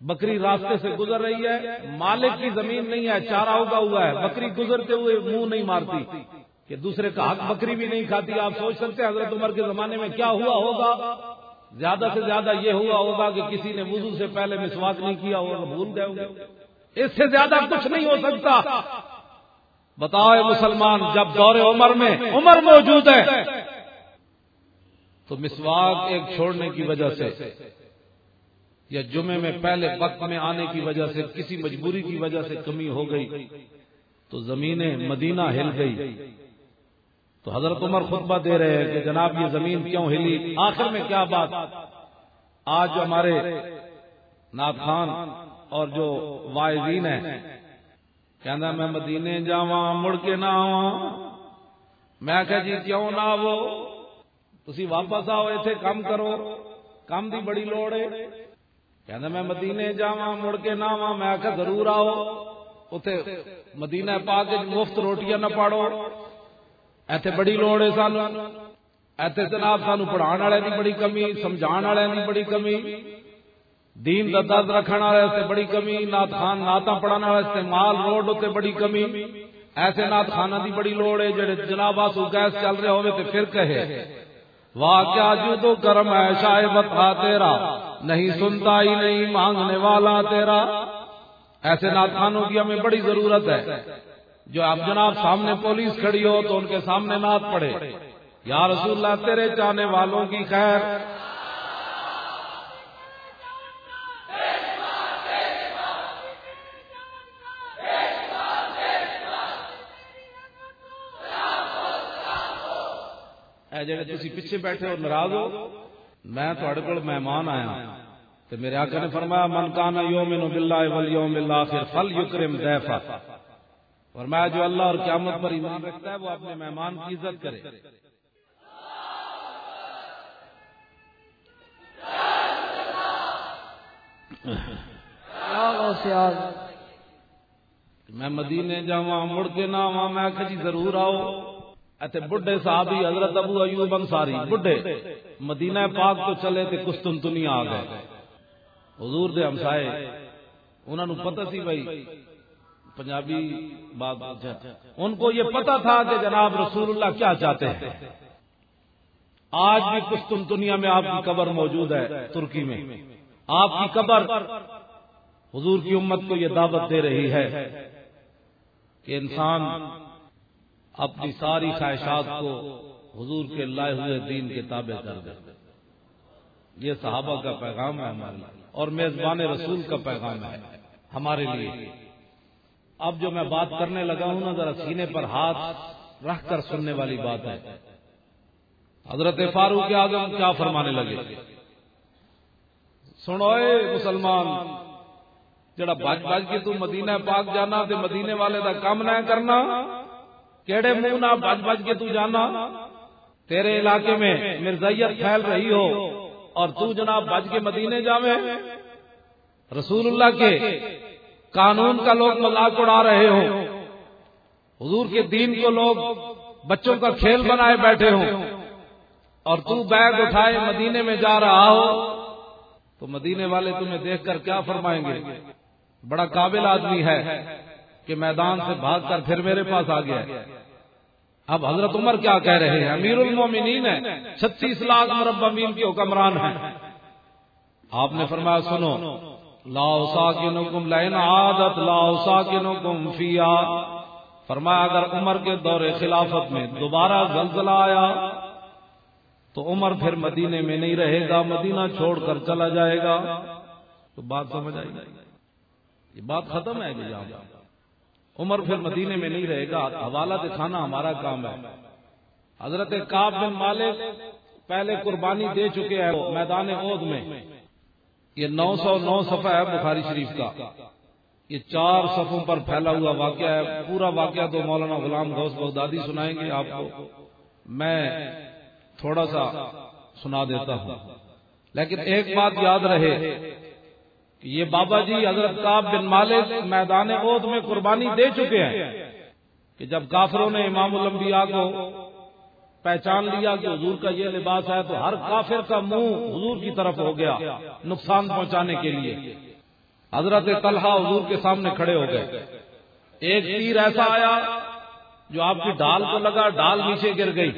بکری راستے سے گزر رہی ہے، مالک کی زمین نہیں ہے، چارہ ہوگا ہوا ہے۔ بکری گزرتے ہوئے منہ نہیں مارتی۔ کہ دوسرے کا حق بکری بھی نہیں کھاتی، آپ سوچ سکتے ہیں حضرت عمر کے زمانے میں کیا ہوا ہوگا؟ زیادہ سے زیادہ یہ ہوا ہوگا کہ کسی نے وضو سے پہلے مسواک نہیں کیا ہوگا بھول گئے ہوگا اس سے زیادہ کچھ نہیں ہو سکتا۔ بتاؤ مسلمان، جب دور عمر میں عمر موجود ہے، تو مسواک ایک چھوڑنے کی وجہ سے یا جمعے میں پہلے وقت میں آنے کی وجہ سے، کسی مجبوری کی وجہ سے کمی ہو گئی، تو زمینیں مدینہ ہل گئی۔ تو حضرت عمر خطبہ دے رہے ہیں کہ جناب یہ زمین کیوں ہلی؟ آخر میں کیا بات؟ آج جو ہمارے ناد خان اور جو وائزین ہیں کہندا میں مدینے جاواں، مڑ کے نہ آواں میں کہ جی کیوں نہ آو تسی واپس آؤ ایتھے کام کرو۔ کام دی بڑی لوڑ ہے۔ کہندا میں مدینے جاواں، مڑ کے نہ آواں میں کہ ضرور آؤ اوتھے مدینہ پاک وچ مفت روٹیاں نہ پاڑو۔ ایتھے بڑی لوڑ ہے سانو۔ ایتھے جناب سانو پڑھان والے دی بڑی کمی سمجھان والے دی بڑی کمی۔ دین دا درد رکھن والے تے بڑی کمی نات خان ناتا پڑھان والے استعمال روڈ تے بڑی کمی۔ ایسے نات خانہ دی بڑی لوڑ ہے، جڑے جناب آسو گیس چل رہے ہوئے تے پھر کہے واہ کیا جو تو کرم ہے شاہ بتا تیرا، نہیں سنتا ہی نہیں مانگنے والا تیرا۔ ایسے نات خانوں کی ہمیں بڑی ضرورت ہے۔ جو اب جناب سامنے پولیس کھڑی ہو تو ان کے سامنے نعت پڑے یا رسول اللہ، تیرے چاہنے والوں کی خیر۔ اے جڑے تسی پیچھے بیٹھے ہو، ناراض ہو، میں تہاڈے کول مہمان آیا۔ تے میرے آقا نے فرمایا، من کان یومن باللہ والیوم الاخر فلیکرم ضیفا فرمایا جو اللہ اور قیامت پر ایمان رکھتا ہے وہ اپنے مہمان کی عزت کرے۔ میں مدینے جاواں مڑ کے نہ آواں میں کہ جی ضرور آؤ۔ اتے بڈھے صحابی حضرت ابو ایوب انصاری بڈھے۔ مدینہ پاک تو چلے تے قسطنطنیہ آ گئے۔ حضور دے ہمسائے انہاں نو پتہ سی بھائی پنجابی بات ان کو یہ پتا تھا کہ جناب رسول اللہ کیا چاہتے ہیں۔ آج بھی قسطنطنیہ میں آپ کی قبر موجود ہے ترکی میں۔ آپ کی قبر حضور کی امت کو یہ دعوت دے رہی ہے کہ انسان اپنی ساری خواہشات کو حضور کے لائے ہوئے دین کے تابع کر دے۔ یہ صحابہ کا پیغام ہے ہمارے اور میزبان رسول کا پیغام ہے ہمارے لیے۔ اب جو میں بات کرنے لگا ہوں نا، ذرا سینے پر ہاتھ رکھ کر سننے والی بات ہے۔ حضرت فاروق اعظم کیا فرمانے لگے؟ سنو اے مسلمان، جڑا بج بج کے تو مدینہ پاک جانا تے مدینے والے دا کام نہ کرنا، کیڑے منہ نہ بج بج کے تو جانا؟ تیرے علاقے میں مرزیت پھیل رہی ہو اور تو جناب بج کے مدینے جاوے؟ رسول اللہ کے قانون کا لوگ مذاق اڑا رہے ہوں۔ حضور کے دین کو لوگ بچوں کا کھیل بنائے بیٹھے ہوں۔ اور تو بیگ اٹھائے مدینے میں جا رہا ہو، تو مدینے والے تمہیں دیکھ کر کیا فرمائیں گے؟ بڑا قابل آدمی ہے کہ میدان سے بھاگ کر پھر میرے پاس آ گیا۔ اب حضرت عمر کیا کہہ رہے ہیں؟ امیر المومنین ہے چھتیس لاکھ مربع میل کے حکمران ہیں۔ آپ نے فرمایا، سنو لاؤ ساکنکم لین عادت لاؤ ساکنکم فیا فرمایا، اگر عمر کے دور خلافت میں دوبارہ زلزلہ آیا، تو عمر پھر مدینے میں نہیں رہے گا، مدینہ چھوڑ کر چلا جائے گا۔ تو بات سمجھ آئی؟ یہ بات ختم ہے جی عمر پھر مدینے میں نہیں رہے گا۔ حوالہ دکھانا ہمارا کام ہے۔ حضرت کاب بن مالک پہلے قربانی دے چکے ہیں۔ میدان عود میں۔ یہ نو سو نو صفحہ ہے بخاری شریف کا۔ یہ چار صفوں پر پھیلا ہوا واقعہ ہے۔ پورا واقعہ تو مولانا غلام گوس بغدادی سنائیں گے آپ کو۔ میں تھوڑا سا سنا دیتا ہوں۔ لیکن ایک بات یاد رہے کہ یہ بابا جی حضرت کاب بن مالک میدان عود میں قربانی دے چکے ہیں کہ جب کافروں نے امام الانبیاء کو پہچان لیا کہ حضور کا یہ لباس ہے تو ہر کافر کا منہ حضور کی طرف ہو گیا نقصان پہنچانے کے لیے۔ حضرت طلحہ حضور کے سامنے کھڑے ہو گئے۔ ایک تیر ایسا آیا جو آپ کی ڈال کو لگا، ڈال نیچے گر گئی۔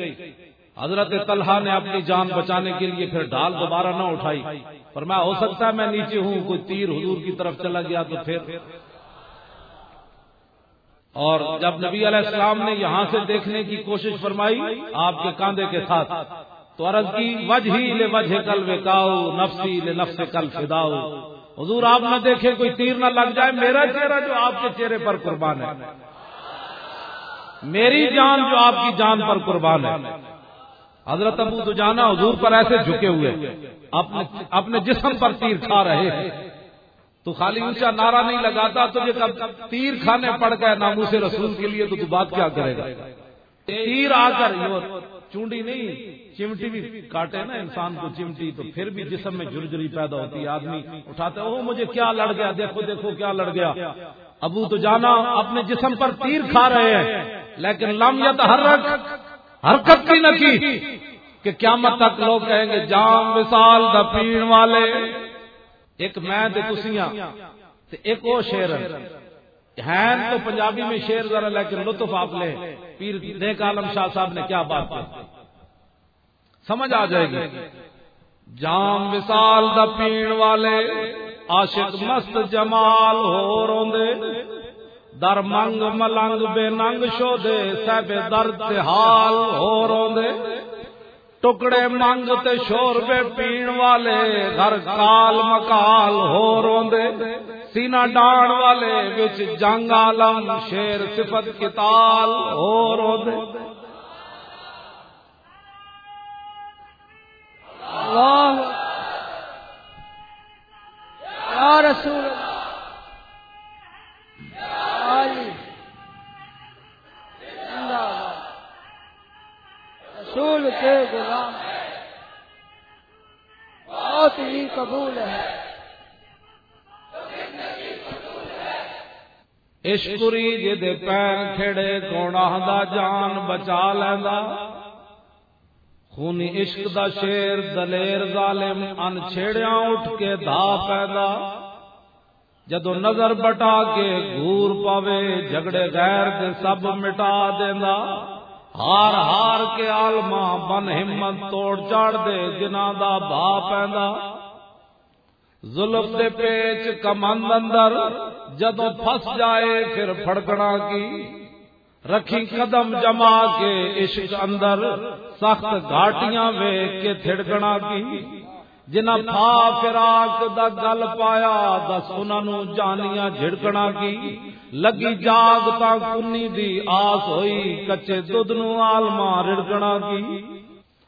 حضرت طلحہ نے اپنی جان بچانے کے لیے پھر ڈال دوبارہ نہ اٹھائی۔ پر میں ہو سکتا ہے میں نیچے ہوں، کوئی تیر حضور کی طرف چلا گیا تو پھر اور جب نبی علیہ السلام نے یہاں سے دیکھنے کی کوشش فرمائی آپ کے کاندھے کے ساتھ، تو عرض کی، وجہ لے وجہ کل وکاؤ، نفسی لے نفس کل فداؤ۔ حضور، آپ نہ دیکھے کوئی تیر نہ لگ جائے، میرا چہرہ جو آپ کے چہرے پر قربان ہے۔ میری جان جو آپ کی جان پر قربان ہے۔ حضرت ابو تو جانا حضور پر ایسے جھکے ہوئے اپنے جسم پر تیر کھا رہے ہیں۔ تو خالی اونچا نعرہ نہیں لگاتا تجھے کب تیر کھانے پڑ گئے نامو سے رسول کے لیے تو تو بات کیا کرے گا؟ تیر آ کر چونڈی نہیں، چمٹی بھی کاٹے نا انسان کو چمٹی، تو پھر بھی جسم میں جرجری پیدا ہوتی ہے، آدمی اٹھاتے او مجھے کیا لڑ گیا، دیکھو دیکھو کیا لڑ گیا۔ ابو تو جانا اپنے جسم پر تیر کھا رہے ہیں، لیکن لمیت ہر حرکت کی نہ کی کہ قیامت تک لوگ کہیں گے جام وسال دا پین والے۔ ایک میں تے کسیاں ایک وہ شیر ہے تو پنجابی میں شیر ذرا لیکن لطف آپ لے۔ پیر نیک عالم شاہ صاحب نے کیا بات کی؟ سمجھ آ جائے گی۔ جام وسال دا پین والے عاشق مست جمال ہو روندے۔ در منگ ملنگ بے ننگ شو دے سب درد حال ہو روندے۔ ٹکڑے منگ تے پین والے گھر کال مکال ہو روندے سینا ڈان والے وچ جنگ عالم شیر صفت کتال ہو روندے اللہ یا رسول علی رسول کے غلام بہت ہی قبول ہے عشقری جدے پیر کھڑے، گناہ دا جان بچا لیندا خونی عشق دا شیر، دلیر ظالم ان چھیڑیاں اٹھ کے دھا پیدا۔ جدو نظر بٹا کے گور پاوے، جھگڑے غیر دے سب مٹا دینا۔ ہار ہار کے آلما بن ہمت توڑ چاڑ دے جنا دا بھا پیندا ظلم دے پیچ کمند اندر جدو پھس جائے پھر پھڑکنا کی۔ رکھی قدم جما کے عشق اندر، سخت گھاٹیاں وے کے تھڑکنا کی۔ جنا پھا فراق دا گل پایا دس انہوں جانیاں جھڑکنا کی لگی جاگ تا کنی دی آس ہوئی کچے دودھ نو آلما رڑکنا کی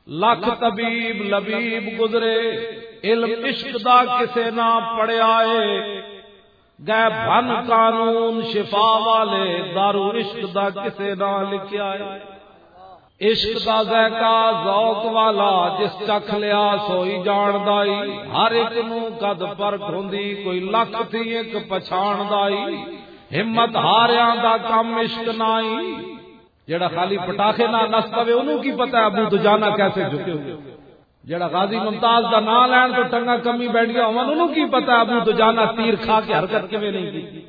لکھ طبیب لبیب گزرے علم عشق دا کسے نہ پڑیا ہے گئے بھن قانون شفا والے دارو عشق دا کسے نہ لکھیا ہے عشق دا ذائقہ، ذوق والا، جس چکھ لیا سوئی جان دائی۔ ہر ایک نو قد پرکھ ہوندی، کوئی لکھ تھی ایک پچھان دائی۔ ہمت ہاریاں دا کم عشق نائی۔ جڑا خالی پٹاخے نہ نس پوے انہوں کی پتہ ہے ابو دجانا کیسے جھکے ہوئے۔ جڑا غازی ممتاز دا نام لین تو ٹنگا کمی بیٹھ گیا ہوں انہوں کی پتہ ہے ابو دجانا تیر کھا کے حرکت کیویں نہیں کی۔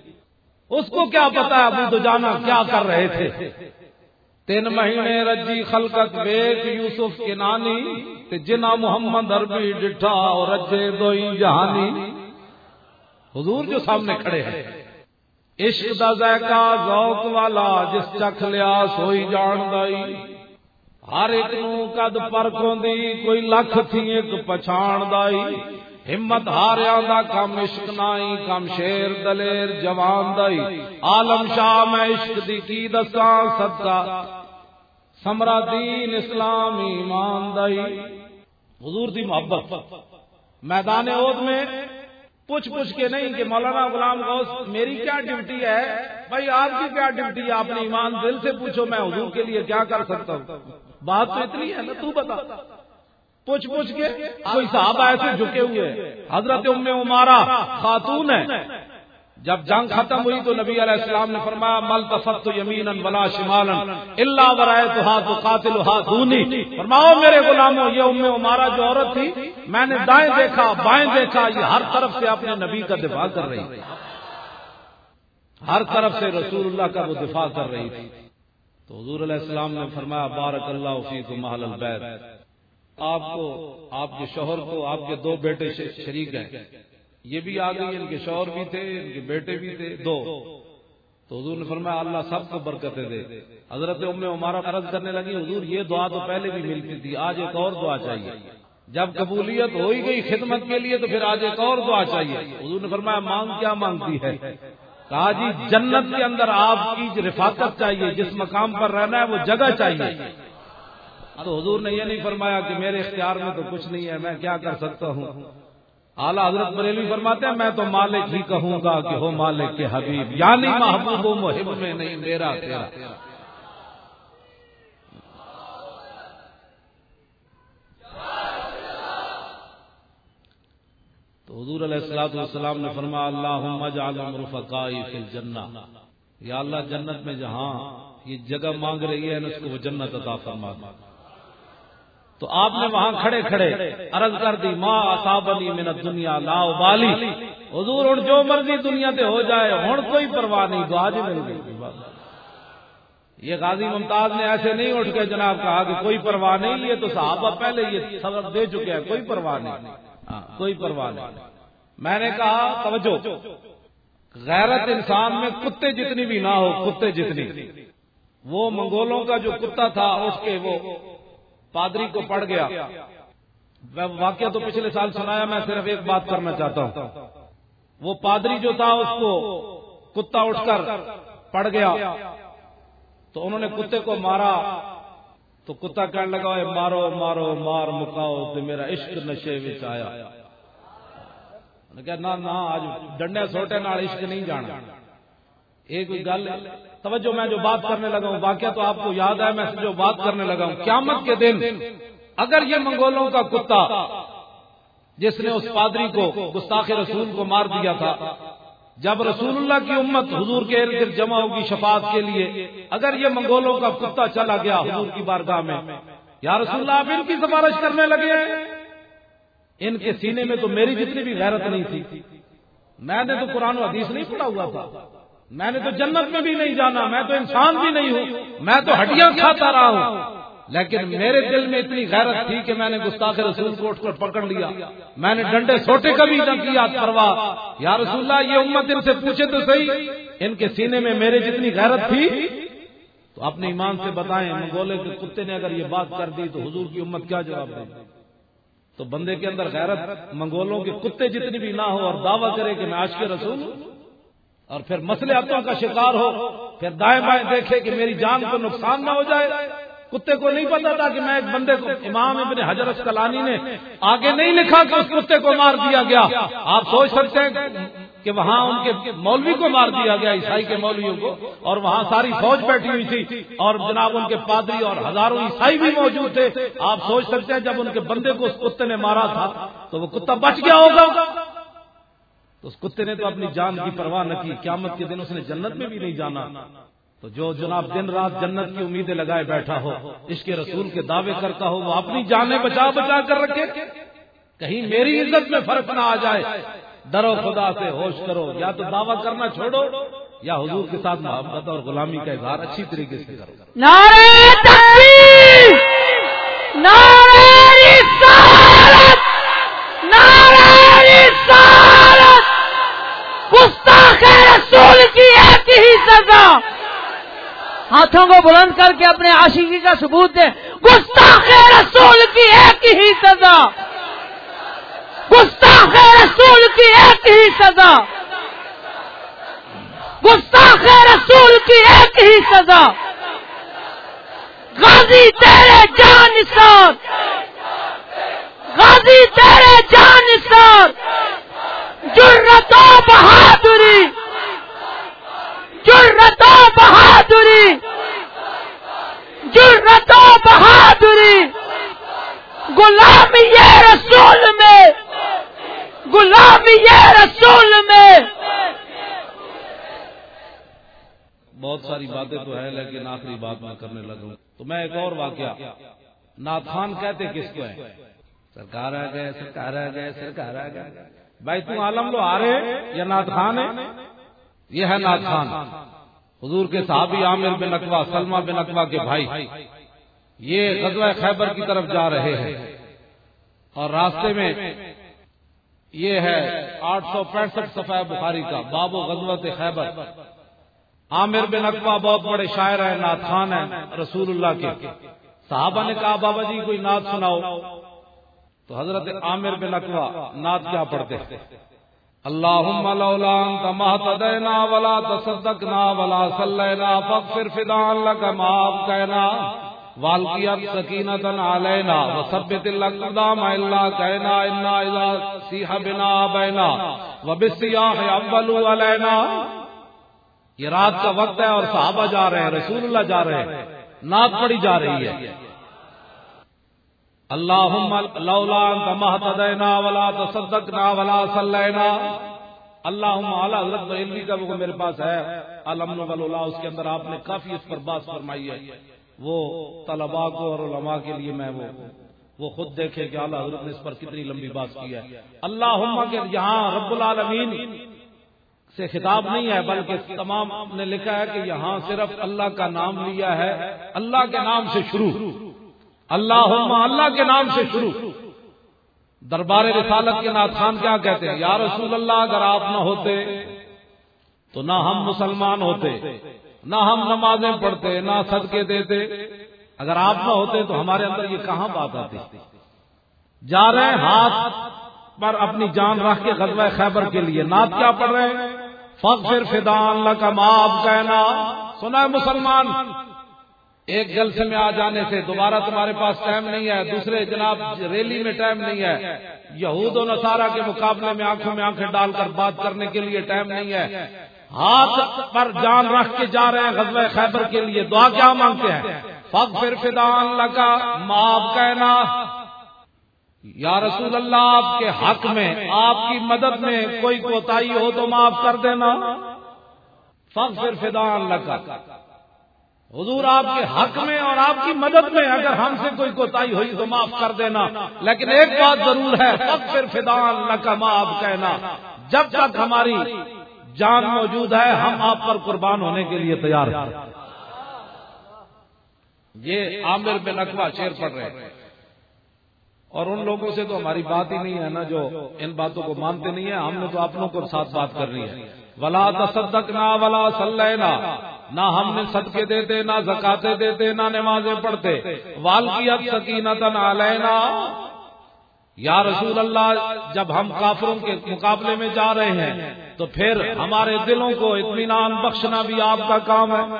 اس کو کیا پتہ ہے ابو دجانا کیا کر رہے تھے؟ تین مہینے رجی خلقت ویک یوسف کے نانی، تے جنا محمد عربی ڈٹھا اور رجے دوئی جہانی۔ حضور جو سامنے کھڑے ہیں۔ عشق دا ذائقہ، ذوق والا، جس چکھ لیا سوئی جان دائی۔ ہر ایک نو قد پرکھوں دی، کوئی لکھ تھی ایک پچھان دائی۔ ہمت ہاریا دا کم عشق نائی، کم شیر دلیر جوان دائی۔ عالم شاہ میں عشق دی کی دساں؟ صدقہ۔ سمرا دین اسلام ایمان دائی۔ حضور دی محبت۔ میدان عود میں پوچھ پوچھ کے نہیں کہ مولانا غلام غوث، میری کیا ڈیوٹی ہے؟ بھائی، آپ کی کیا ڈیوٹی ہے؟ اپنے ایمان دل سے پوچھو، میں حضور کے لیے کیا کر سکتا ہوں؟ بات تو اتنی ہے نا، تو بتا۔ پوچھ پوچھ کے کوئی صحابہ ایسے جھکے ہوئے حضرت ام عمارہ خاتون ہے۔ جب جنگ ختم ہوئی تو نبی علیہ السلام نے فرمایا مل تفت یمین ولا شمال اللہ برائے تو ہاتھ قاتل ہاتھ دونی فرماؤ میرے غلاموں یہ ام عمارہ جو عورت تھی میں نے دائیں دیکھا بائیں دیکھا یہ ہر طرف سے اپنے نبی کا دفاع کر رہی تھی۔ ہر طرف سے رسول اللہ کا وہ دفاع کر رہی تھی۔ تو حضور علیہ السلام نے فرمایا بارک اللہ فیکم محل البیت۔ آپ کو، آپ کے شوہر کو، آپ کے دو بیٹے شریک ہیں۔ یہ بھی آ گئی ان کے شوہر بھی تھے، ان کے بیٹے بھی تھے، دو۔ تو حضور نے فرمایا، اللہ سب کو برکتیں دے۔ حضرت ام عمارہ عرض کرنے لگی، حضور یہ دعا تو پہلے بھی ملتی تھی، آج ایک اور دعا چاہیے۔ جب قبولیت ہو ہی گئی خدمت کے لیے، تو پھر آج ایک اور دعا چاہیے۔ حضور نے فرمایا، مانگ کیا مانگتی ہے؟ کہا جی جنت کے اندر آپ کی رفاقت چاہیے، جس مقام پر رہنا ہے، وہ جگہ چاہیے۔ تو حضور نے یہ نہیں فرمایا کہ میرے اختیار میں تو کچھ نہیں ہے، میں کیا کر سکتا ہوں؟ اعلیٰ حضرت بریلوی فرماتے ہیں، میں تو مالک ہی کہوں گا کہ ہو مالک کے حبیب یعنی محبوب و محب میں نہیں، میرا تیرا تو حضور علیہ السلاۃ والسلام نے فرمایا اللہ رفقائی فی الجنہ۔ یا اللہ جنت میں جہاں یہ جگہ مانگ رہی ہے، اس کو وہ جنت عطا فرما تو آپ نے وہاں کھڑے کھڑے عرض کر دی ماں اصابنی من دنیا لا بالی حضور ہوں جو مرضی دنیا تے ہو جائے، ہوں کوئی پرواہ نہیں، دعا جی مل گئی۔ یہ غازی ممتاز نے ایسے نہیں اٹھ کے جناب کہا کہ کوئی پرواہ نہیں، یہ تو صحابہ پہلے یہ سبق دے چکے ہیں، کوئی پرواہ نہیں۔ ہاں، کوئی پرواہ نہیں۔ میں نے کہا، توجہ، غیرت انسان میں کتے جتنی بھی نہ ہو، کتے جتنی۔ وہ منگولوں کا جو کتا تھا، اس کے وہ پادری کو پڑ گیا۔ واقعہ تو پچھلے سال سنایا، میں صرف ایک بات کرنا چاہتا ہوں۔ وہ پادری جو تھا، اس کو کتا اٹھ کر پڑ گیا۔ تو انہوں نے کتے کو مارا۔ تو کتا کہنے لگا مارو مارو، مار، مکاؤ تو میرا عشق نشے آیا۔ نہ آج ڈنڈے سوٹے عشق نہیں جانا۔ ایک گل، توجہ میں جو بات کرنے لگا ہوں، واقعہ تو آپ کو یاد ہے، میں جو بات کرنے لگا ہوں۔ قیامت کے دن اگر یہ منگولوں کا کتا، جس نے اس پادری کو، گستاخ رسول کو مار دیا تھا، جب رسول اللہ کی امت حضور کے ارد گرد جمع ہوگی شفاعت کے لیے، اگر یہ منگولوں کا کتا چلا گیا حضور کی بارگاہ میں، یا رسول اللہ، آپ ان کی سفارش کرنے لگے ان کے سینے میں تو میری جتنی بھی غیرت نہیں تھی۔ میں نے تو قرآن و حدیث نہیں پڑھا ہوا تھا۔ میں نے تو جنت میں بھی نہیں جانا، میں تو انسان بھی نہیں ہوں، میں تو ہڈیاں کھاتا رہا ہوں۔ لیکن میرے دل میں اتنی غیرت تھی کہ میں نے گستاخ رسول کو اٹھ کر پکڑ لیا۔ میں نے ڈنڈے سوٹے کبھی نہ کیا پرواہ یا رسول اللہ، یہ امت ان سے پوچھے تو صحیح، ان کے سینے میں میرے جتنی غیرت تھی۔ تو اپنے ایمان سے بتائیں، منگولے کے کتے نے اگر یہ بات کر دی تو حضور کی امت کیا جواب دے؟ تو بندے کے اندر غیرت، منگولوں کے کتے جتنی بھی نہ ہو اور دعویٰ کرے کہ میں آج کے رسول اور پھر مسئلے اتوں کا شکار ہو، پھر دائیں بائیں دیکھے کہ میری جان کو نقصان نہ ہو جائے۔ کتے کو نہیں پتا تھا کہ میں ایک بندے کو امام ابن حضرت کلانی نے آگے نہیں لکھا کہ اس کتے کو مار دیا گیا۔ آپ سوچ سکتے ہیں کہ وہاں ان کے مولوی کو مار دیا گیا، عیسائی کے مولویوں کو، اور وہاں ساری فوج بیٹھی ہوئی تھی۔ اور جناب ان کے پادری اور ہزاروں عیسائی بھی موجود تھے۔ آپ سوچ سکتے ہیں جب ان کے بندے کو اس کتے نے مارا تھا تو وہ کتا بچ گیا ہوگا۔ تو اس کتے نے تو اپنی جان کی پرواہ نہ کی، قیامت کے دن اس نے جنت میں بھی نہیں جانا۔ تو جو جناب دن رات جنت کی امیدیں لگائے بیٹھا ہو اس کے رسول کے دعوے کرتا ہو، وہ اپنی جانیں بچا بچا کر رکھے۔ کہیں میری عزت میں فرق نہ آ جائے۔ ڈرو خدا سے، ہوش کرو۔ یا تو دعویٰ کرنا چھوڑو، یا حضور کے ساتھ محبت اور غلامی کا اظہار اچھی طریقے سے کرو۔ رسول کی ایک ہی سزا۔ ہاتھوں کو بلند کر کے اپنے عاشقی کا ثبوت دے۔ گستاخ رسول کی ایک ہی سزا۔ گستاخ رسول کی ایک ہی سزا۔ گستاخ رسول کی ایک ہی سزا۔ غازی تیرے جان نثار غازی تیرے جان نثار جرت و بہادری جرت و بہادری جرت و بہادری۔ غلامی رسول میں، غلامی رسول میں۔ بہت ساری باتیں تو ہے لیکن آخری بات میں کرنے لگا تو میں ایک اور واقعہ، ناتھان کہتے کس کو ہے سرکار آ گئے، سرکار آ گئے، سرکار آ گئے۔ بھائی تم عالم لو آ رہے یا نات خان ہے؟ یہ ہے نات خان۔ حضور کے صحابی عامر بن اقوا سلمہ بن اقوا کے بھائی۔ یہ غزوہ خیبر کی طرف جا رہے ہیں۔ اور راستے میں یہ ہے آٹھ سو پینسٹھ صفحہ بخاری کا، باب و غزوت خیبر۔ عامر بن اقوا بہت بڑے شاعر ہیں نات خان ہیں، رسول اللہ کے۔ صحابہ نے کہا، بابا جی کوئی نعت سناؤ۔ تو حضرت عامر بن اقوا نعت کیا پڑھتے اللہم لولا انت مہتدینا ولا تصدقنا ولا صلینا فاغفر فدان لک ما ابقینا والقیت سکینتا علینا وثبت الاقدام الا کہنا انا اذا سیح بنا بینا وبالسیاح اولو علینا یہ رات کا وقت ہے اور صحابہ جا رہے ہیں رسول اللہ جا رہے ہیں نعت پڑی جا رہی ہے۔ اللہم لولا انت مہتدینا ولا تصدقنا ولا صلینا۔ اللہم اعلی حضرت علمی کا وہ میرے پاس ہے۔ الامن والولا اس کے اندر آپ نے کافی اس پر بات فرمائی ہے۔ وہ طلباء کو اور علماء کے لیے میں وہ وہ خود دیکھے کہ اعلیٰ حضرت نے اس پر کتنی لمبی بات کی ہے۔ اللہ کے یہاں رب العالمین سے خطاب نہیں ہے، بلکہ تمام نے لکھا ہے کہ یہاں صرف اللہ کا نام لیا ہے۔ اللہ کے نام سے شروع۔ اللہ اللہ کے نام سے شروع. دربار رسالت کے نات خان کیا کہتے ہیں؟ یا رسول اللہ، اگر آپ نہ ہوتے تو نہ ہم مسلمان ہوتے، نہ ہم نمازیں پڑھتے، نہ صدقے دیتے۔ اگر آپ نہ ہوتے تو ہمارے اندر یہ کہاں بات آتی؟ جا رہے ہیں ہاتھ پر اپنی جان رکھ کے غزوہ خیبر کے لیے۔ نعت کیا پڑھ رہے ہیں؟ فخر فدان اللہ کا معاف کہنا۔ سنا ہے مسلمان ایک جلسے میں آ جانے سے دوبارہ تمہارے پاس ٹائم نہیں ہے، دوسرے جناب ریلی میں ٹائم نہیں ہے۔ یہود و نصارہ کے مقابلے میں آنکھوں میں آنکھیں ڈال کر بات کرنے کے لیے ٹائم نہیں ہے۔ ہاتھ پر جان رکھ کے جا رہے ہیں غزوہ خیبر کے لیے، دعا کیا مانگتے ہیں؟ فق پھر فدان لگا معاف کہنا۔ یا رسول اللہ، آپ کے حق میں، آپ کی مدد میں کوئی کوتاہی ہو تو معاف کر دینا۔ فق پھر فدان لگا حضور آپ کے حق میں اور آپ کی مدد میں اگر ہم سے کوئی کوتاہی ہوئی تو معاف کر دینا۔ لیکن ایک بات ضرور ہے فق پھر فدان لگا معاف کہنا۔ جب تک ہماری جان موجود ہے، ہم آپ پر قربان ہونے کے لیے تیار ہیں۔ یہ عامر بن اقوا شیر پڑھ رہے ہیں۔ اور ان لوگوں سے تو ہماری بات ہی نہیں ہے نا جو ان باتوں کو مانتے نہیں ہیں۔ ہم نے تو اپنوں کو ساتھ بات کرنی ہے۔ ولا تصدق نہ ولا سلینا نہ ہم نے صدقے دیتے، نہ زکاتے دیتے، نہ نمازیں پڑھتے۔ والقیت سکینت علینا۔ یا رسول اللہ، جب ہم کافروں کے مقابلے میں جا رہے ہیں، تو پھر ہمارے دلوں کو اطمینان بخشنا بھی آپ کا کام ہے۔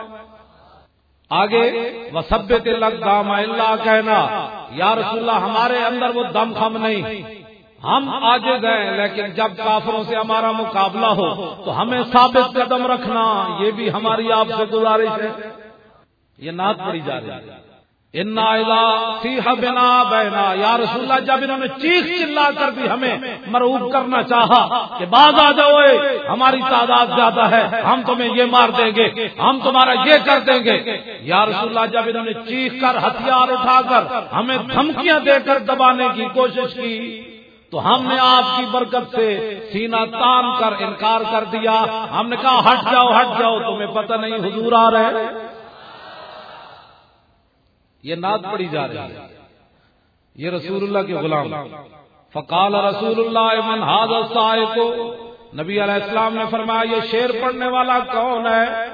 آگے وہ سب لگ دام اللہ کہنا یا رسول اللہ، ہمارے اندر وہ دم خم نہیں۔ ہم آج گئے، لیکن جب کافروں سے ہمارا مقابلہ ہو، تو ہمیں ثابت قدم رکھنا، یہ بھی ہماری آپ سے گزارش ہے۔ یہ نعت پڑی جا رہی ہے۔ بنا بہنا یا رسول اللہ، جب انہوں نے چیخ چلا کر بھی ہمیں مروب کرنا چاہا کہ بعض آ جاؤ ہماری تعداد زیادہ ہے، ہم تمہیں یہ مار دیں گے، ہم تمہارا یہ کر دیں گے۔ یا رسول اللہ، جب انہوں نے چیخ کر ہتھیار اٹھا کر ہمیں دھمکیاں دے کر دبانے کی کوشش کی تو ہم نے آپ کی برکت سے سینہ تان کر انکار کر دیا۔ ہم نے کہا، ہٹ جاؤ ہٹ جاؤ، تمہیں پتہ نہیں حضور آ رہے یہ نعت پڑی جا رہی ہے۔ یہ رسول اللہ کے غلام۔ فقال رسول اللہ من کو نبی علیہ السلام نے فرمایا، یہ شیر پڑھنے والا کون ہے؟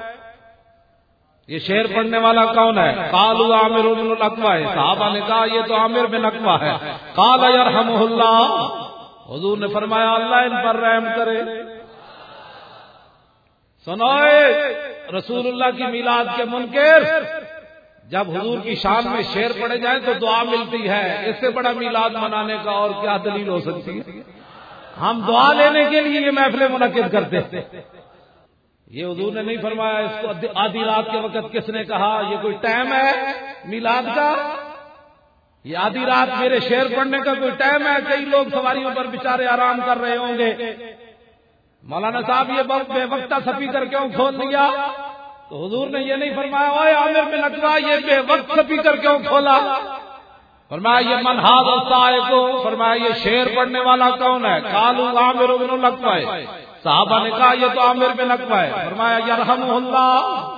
یہ شیر پڑھنے والا کون ہے؟ کالو عامر بن الاقوا ہے صحابہ نے کہا، یہ تو عامر بن اقوا ہے۔ کال یرحم اللہ حضور نے فرمایا، اللہ ان پر رحم کرے۔ سنو رسول اللہ کی میلاد کے منکر۔ جب حضور کی شان میں شیر پڑے جائیں تو دعا ملتی ہے۔ اس سے بڑا میلاد منانے کا اور کیا دلیل ہو سکتی ہے؟ ہم دعا لینے کے لیے یہ محفل منعقد کرتے یہ حضور نے نہیں فرمایا اس کو آدھی رات کے وقت کس نے کہا؟ یہ کوئی ٹائم ہے؟ میلاد کا؟ یہ آدھی رات میرے شیر پڑھنے کا کوئی ٹائم ہے؟ کئی لوگ سواریوں پر بےچارے آرام کر رہے ہوں گے۔ مولانا صاحب، یہ بے وقتہ سفی کر کیوں کھول دیا؟ تو حضور نے یہ نہیں فرمایا اوے عامر میں نقوا یہ بے وقت سپیکر کیوں کھولا؟ فرمایا، یہ منہاد کو فرمایا، یہ شیر پڑھنے والا کون ہے؟ کالو عامر بن لگتا ہے صحابہ نے کہا، یہ تو عامر میں لگتا ہے. فرمایا یرحم اللہ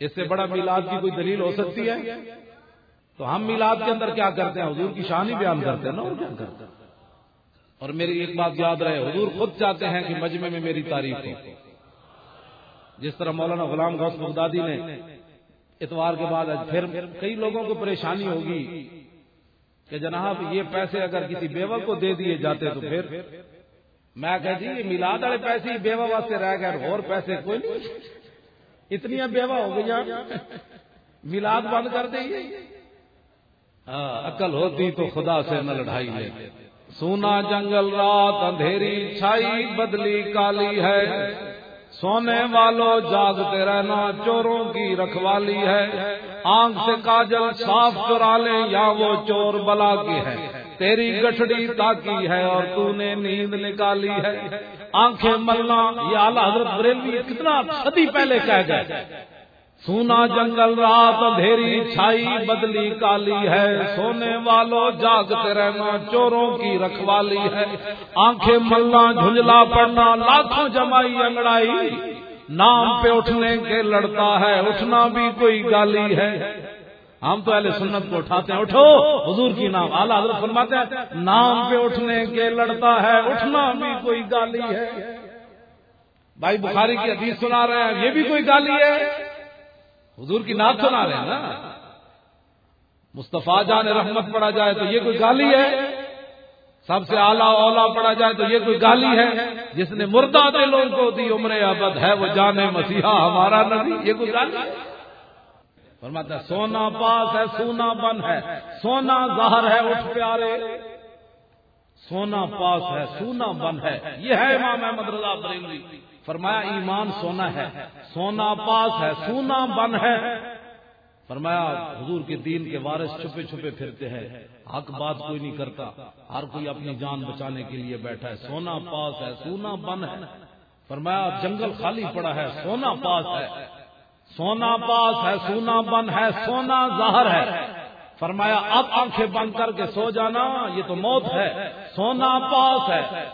اس سے بڑا میلاد کی کوئی دلیل ہو سکتی ہے؟ تو ہم میلاد کے اندر کیا کرتے ہیں؟ حضور کی شان ہی بیان کرتے ہیں نا کرتے اور میری ایک بات یاد رہے، حضور خود چاہتے ہیں کہ مجمع میں میری تعریف ہو۔ جس طرح مولانا غلام غوث بغدادی نے اتوار کے بعد پھر کئی لوگوں کو پریشانی ہوگی کہ جناب یہ پیسے اگر کسی بیوہ کو دے دیے جاتے تو پھر میں کہ جی یہ میلاد والے پیسے بیوہ واسطے رہ گئے اور پیسے کوئی نہیں۔ اتنی بیوہ ہو گئی میلاد بند کر دیں عقل ہوتی تو خدا سے نہ لڑائی لے سونا جنگل رات اندھیری چھائی بدلی کالی ہے۔ سونے والوں جاگتے رہنا چوروں کی رکھوالی ہے۔ آنکھ سے کاجل صاف چرا لیں یا وہ چور بلا کی ہے تیری گٹھڑی تاکی ہے اور تو نے نیند نکالی ہے۔ آنکھیں ملنا یہ اعلیٰ حضرت بریلوی کتنا صدی پہلے کہہ گئے۔ سونا جنگل رات اندھیری چھائی بدلی کالی ہے۔ سونے والوں جاگتے رہنا، چوروں کی رکھوالی ہے۔ آنکھیں ملنا جھنجلا پڑنا، لاکھوں جمائی انگڑائی۔ نام پہ اٹھنے کے لڑتا ہے، اٹھنا بھی کوئی گالی ہے۔ ہم تو اہل سنت کو اٹھاتے ہیں، اٹھو! حضور کی نام، اعلیٰ حضرت فرماتے ہیں، نام پہ اٹھنے کے لڑتا ہے، اٹھنا بھی کوئی گالی ہے۔ بھائی بخاری کی حدیث سنا رہے ہیں، یہ بھی کوئی گالی ہے۔ حضور کی نام سنا رہے ہیں نا۔ مصطفیٰ جان رحمت پڑا جائے تو یہ کوئی گالی ہے۔ سب سے اعلیٰ اولا پڑا جائے تو یہ کوئی گالی ہے۔ جس نے مردہ دلوں کو دی، عمر ابد ہے، وہ جانے مسیحا ہمارا نبی، یہ کوئی گالی ہے؟ فرماتا ہے، سونا پاس ہے، سونا بن ہے، سونا ظاہر ہے، اٹھ پیارے۔ سونا پاس ہے، سونا بن ہے۔ یہ ہے امام احمد رضا بریلوی۔ فرمایا، ایمان سونا ہے۔ سونا پاس ہے، سونا بن ہے۔ فرمایا، حضور کے دین کے وارث چھپے چھپے پھرتے ہیں۔ حق بات کوئی نہیں کرتا۔ ہر کوئی اپنی جان بچانے کے لیے بیٹھا ہے۔ سونا پاس ہے، سونا بن ہے۔ فرمایا، جنگل خالی پڑا ہے، سونا پاس ہے۔ سونا پاس ہے، سونا بن ہے، سونا ظاہر ہے۔ فرمایا، اب آنکھیں بند کر کے سو جانا، یہ تو موت ہے۔ سونا پاس ہے۔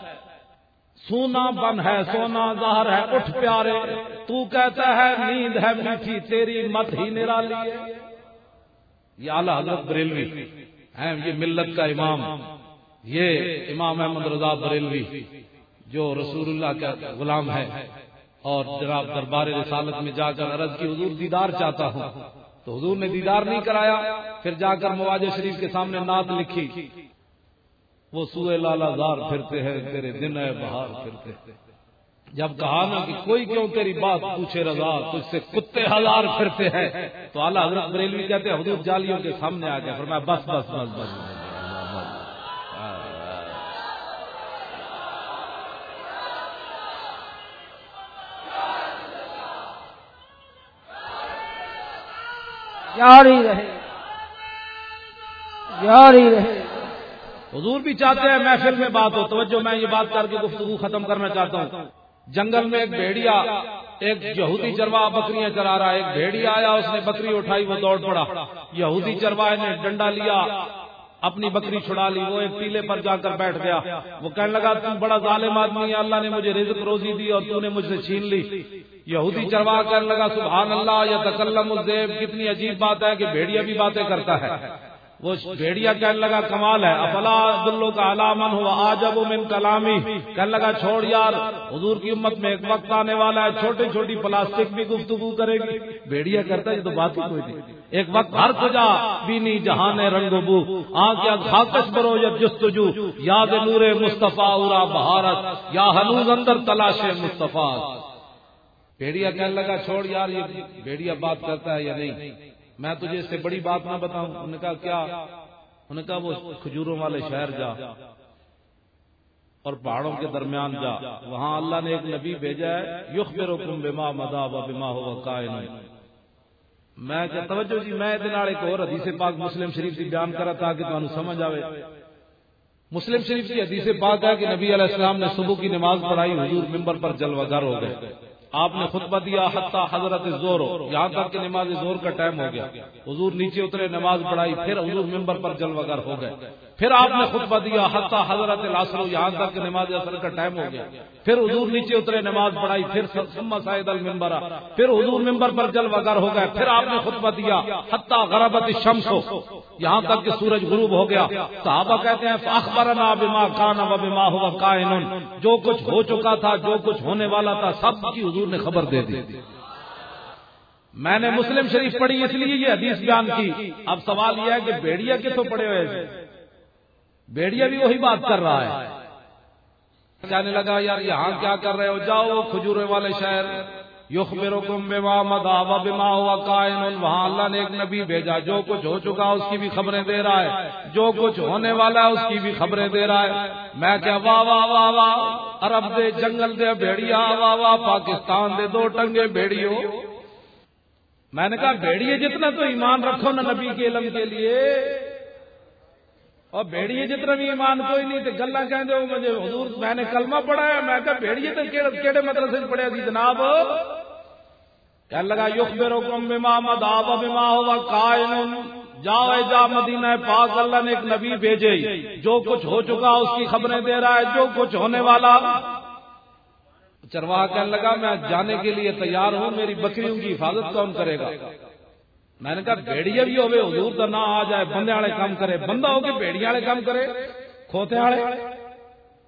سونا بن ہے، سونا ظاہر ہے۔ اٹھ پیارے، تو کہتا ہے، نیند ہے میٹھی، تیری مت ہی نرالی ہے۔ یہ اعلی حضرت بریلوی ہیں، یہ ملت کا امام۔ یہ امام احمد رضا بریلوی، جو رسول اللہ کا غلام ہے۔ اور جناب دربار رسالت میں جا کر عرض کی حضور دیدار چاہتا ہوں، تو حضور نے دیدار نہیں کرایا، پھر جا کر مواج شریف کے سامنے نعت لکھی۔ وہ سوئے لالا دار پھرتے ہیں، تیرے دن ہے بہار پھرتے جب کہا نا کہ کوئی کیوں تیری بات پوچھے رضا، تجھ سے کتے ہزار پھرتے ہیں۔ تو اعلیٰ حضرت بریلوی کہتے ہیں، حضور جالیوں کے سامنے آ گیا پھر میں بس بس بس بس۔ جاری رہے۔ جاری رہے۔ حضور بھی چاہتے ہیں محفل میں بات ہو۔ توجہ، میں یہ بات کر کے گفتگو ختم کرنا چاہتا ہوں۔ جنگل میں ایک بھیڑیا، ایک یہودی چروا بکریاں چرا رہا ایک بھیڑیا آیا، اس نے بکری اٹھائی، وہ دوڑ پڑا۔ یہودی چروا نے ڈنڈا لیا۔ اپنی بکری چھڑا لی، وہ ایک ٹیلے پر جا کر بیٹھ گیا۔ وہ کہنے لگا، تم بڑا ظالم آدمی ہے، اللہ نے مجھے رزق روزی دی اور تو نے مجھ سے چھین لی۔ یہودی چروا کہنے لگا، سبحان اللہ یا تکلم الزیب، کتنی عجیب بات ہے کہ بھیڑیا بھی باتیں کرتا ہے۔ وہ بھیڑیا کہنے لگا، کمال ہے. افلا عبداللہ کا علامن ہوا آج اب من کلامی؟ کہنے لگا، چھوڑ یار، حضور کی امت میں ایک وقت آنے والا ہے، چھوٹی چھوٹی پلاسٹک بھی گفتگو کرے گی. بھیڑیا کرتا ہے، یہ تو بات ہی کوئی نہیں۔ ایک وقت ہر کجا بینی جہان رنگ بو آنکھ خاکش برو یا جستجو، یاد نور مصطفیٰ اورا بہارت، یا ہنوز اندر تلاش مصطفیٰ۔ بھیڑیا کہنے لگا، چھوڑ یار، یہ بھیڑیا بات کرتا ہے یا نہیں؟ میں تجھے اس سے بڑی بات نہ بتاؤں۔ انہوں نے کہا، کیا؟ انہوں نے کہا، وہ کھجوروں والے شہر جا اور پہاڑوں کے درمیان جا۔ وہاں اللہ نے ایک نبی بھیجا ہے یخ میرو کم بیما مدا و بیما ہو کائن۔ میں کیا توجہ جی میں دن ایک اور حدیث پاک مسلم شریف کی بیان کرا تھا کہ تمہیں سمجھ آئے مسلم شریف کی حدیث پاک ہے کہ نبی علیہ السلام نے صبح کی نماز پڑھائی، حضور ممبر پر جلوہ گر ہو گئے۔ آپ نے خطبہ دیا حتیٰ حضرت زور یہاں تک کہ نماز زور کا ٹائم ہو گیا۔ حضور نیچے اترے، نماز پڑھائی، پھر حضور ممبر پر جل وگر ہو گئے۔ پھر آپ نے خطبہ دیا حتیٰ حضرت لاسرو یہاں تک کہ نماز اثر کا ٹائم ہو گیا۔ پھر حضور نیچے اترے، نماز پڑھائی، پھر سما سائد المبر پھر حضور ممبر پر جل وگر ہو گئے۔ پھر آپ نے خطبہ دیا حتیٰ غربت شمس ہو یہاں تک کہ سورج غروب ہو گیا۔ صحابہ کہتے ہیں اخبرنا بما کان و بما ہوا کائن جو کچھ ہو چکا تھا، جو کچھ ہونے والا تھا، سب کی حضور نے خبر دے دی۔ میں نے مسلم شریف پڑھی، اس لیے یہ حدیث بیان کی۔ اب سوال یہ ہے کہ بیڑیا کتوں پڑے ہوئے بیڑیا بھی وہی بات کر رہا ہے۔ کہنے لگا، یار یہاں کیا کر رہے ہو؟ جاؤ، کھجورے والے شہر۔ یخبرکم بما مدا و بما ہوا کائن، وہاں اللہ نے ایک نبی بھیجا، جو کچھ ہو چکا اس کی بھی خبریں دے رہا ہے، جو کچھ ہونے والا ہے اس کی بھی خبریں دے رہا ہے۔ میں کیا، واہ واہ واہ واہ، عرب دے، جنگل دے بھیڑیا واہ واہ، پاکستان دے، دو ٹنگے بھیڑیو میں نے کہا، بھیڑیے جتنا تو ایمان رکھو نا نبی کے علم کے لیے۔ اور بھیڑیے جتنا بھی ایمان کوئی نہیں تو گلا کہ مجھے حضور میں نے کلمہ پڑھا ہے، میں کہا بھیڑیے تو کہڑے مطلب سے پڑھے تھی جناب؟ کیا لگا یوگ بے روکم بما مدا بما ہوا کائن، جاؤ، جا مدینہ پاک، اللہ نے ایک نبی بھیجے، جو کچھ ہو چکا اس کی خبریں دے رہا ہے، جو کچھ ہونے والا۔ چرواہ کہنے لگا، میں جانے کے لیے تیار ہوں، میری بکریوں کی حفاظت کون کرے گا؟ میں نے کہا بھیڑیا بھی ہوئے، حضور تو نہ آ جائے، بندے والے کام کرے۔ بندہ ہو کے بھیڑیا والے کام کرے، کھوتے والے۔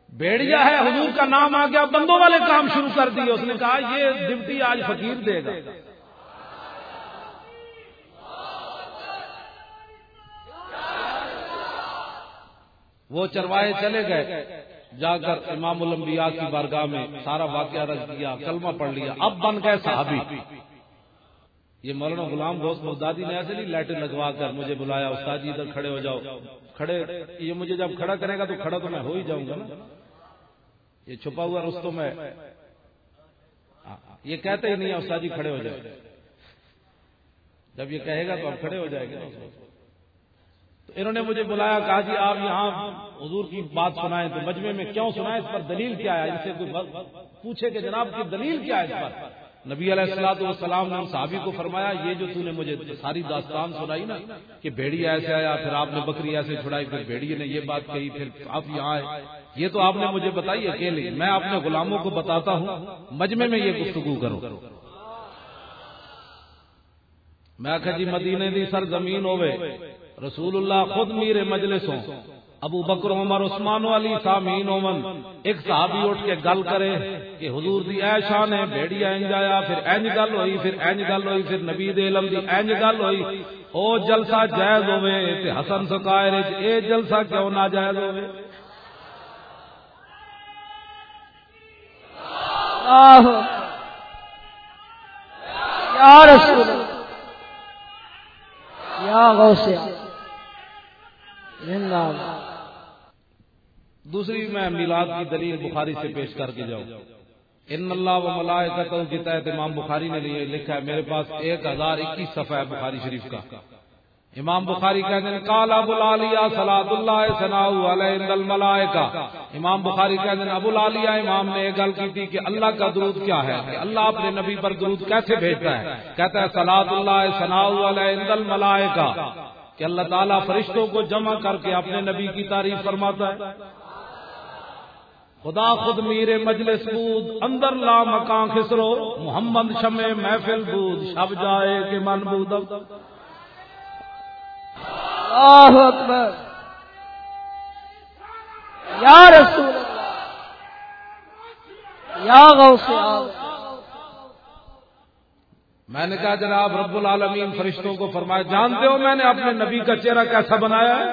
بھیڑیا ہے، حضور کا نام آ گیا، بندوں والے کام شروع کر دیے۔ اس نے کہا، یہ ڈپٹی آج فقیر دے گا۔ وہ چروائے چلے گئے۔ جا کر امام الانبیاء کی بارگاہ میں سارا واقعہ رکھ دیا، کلمہ پڑھ لیا۔ اب بن گئے صحابی۔ یہ مولانا غلام گوشت بغدادی نے ایسے نہیں لائٹیں لگوا کر مجھے بلایا استاد جی ادھر کھڑے ہو جاؤ۔ کھڑے، یہ مجھے جب کھڑا کرے گا تو کھڑا تو میں ہو ہی جاؤں گا نا۔ یہ چھپا ہوا رستوں میں۔ ہاں، ہاں، یہ کہتے ہی نہیں استاد جی کھڑے ہو جائے۔ جب یہ کہے گا تو آپ کھڑے ہو جائے گا۔ تو انہوں نے مجھے بلایا، کہا جی آپ یہاں حضور کی بات سنائیں تو مجمے میں کیوں سنائیں؟ اس پر دلیل کیا ہے؟ ان سے کوئی پوچھے کہ جناب کی دلیل کیا ہے اس پر؟ نبی علیہ السلاۃ والسلام نے صحابی کو فرمایا، یہ جو نے مجھے ساری داستان سنائی نا، کہ بھیڑی ایسے آیا، پھر آپ نے بکری ایسے چھڑائی، پھر بھیڑی نے یہ بات کہی، پھر آپ یہاں آئے۔ یہ تو آپ نے مجھے بتائی، اکیلے۔ میں اپنے غلاموں کو بتاتا ہوں مجمے میں یہ گفتگو کروں میں آخر جی مدینے دی سر زمین ہوئے رسول اللہ خود میرے مجلسوں ابو بکر، عمر، عثمان، علی سامین اومن ایک صحابی اٹھ کے گل کرے کہ حضور دی اے شان ہے بھیڑیا انج آیا، پھر اینج گل ہوئی، پھر اینج گل ہوئی، پھر نبی دے علم دی اینج گل ہوئی۔ او جلسہ جائز ہوے تے حسن سقائر اے جلسہ کیوں نہ جائز ہوے یا رسول یا غوث زندہ باد دوسری میں میلاد کی دلیل بخاری سے پیش کر کے جاؤں۔ ان اللہ و ملائکتوں کی تحت امام بخاری نے لیے لکھا ہے میرے پاس ایک ہزار اکیس صفحہ ہے بخاری شریف کا۔ امام بخاری کہتے ہیں کال ابو العالیہ صلاۃ اللہ ثناء علیہ الملائکہ۔ امام بخاری کہتے ہیں ابو العالیہ امام نے یہ گل کی تھی کہ اللہ کا درود کیا ہے؟ کہ اللہ اپنے نبی پر درود کیسے بھیجتا ہے؟ کہتا ہے صلاۃ اللہ ثناء علیہ الملائکہ۔ کہ اللہ تعالیٰ فرشتوں کو جمع کر کے اپنے نبی کی تعریف فرماتا ہے۔ خدا خود میرے مجلس بود اندر لا مکان خسرو محمد شمع محفل بود شب جائے کہ من بود. اللہ اکبر۔ یا رسول اللہ۔ یا غوث میں نے کہا جناب رب العالمین فرشتوں کو فرمایا جانتے ہو میں نے اپنے نبی کا چہرہ کیسا بنایا ہے؟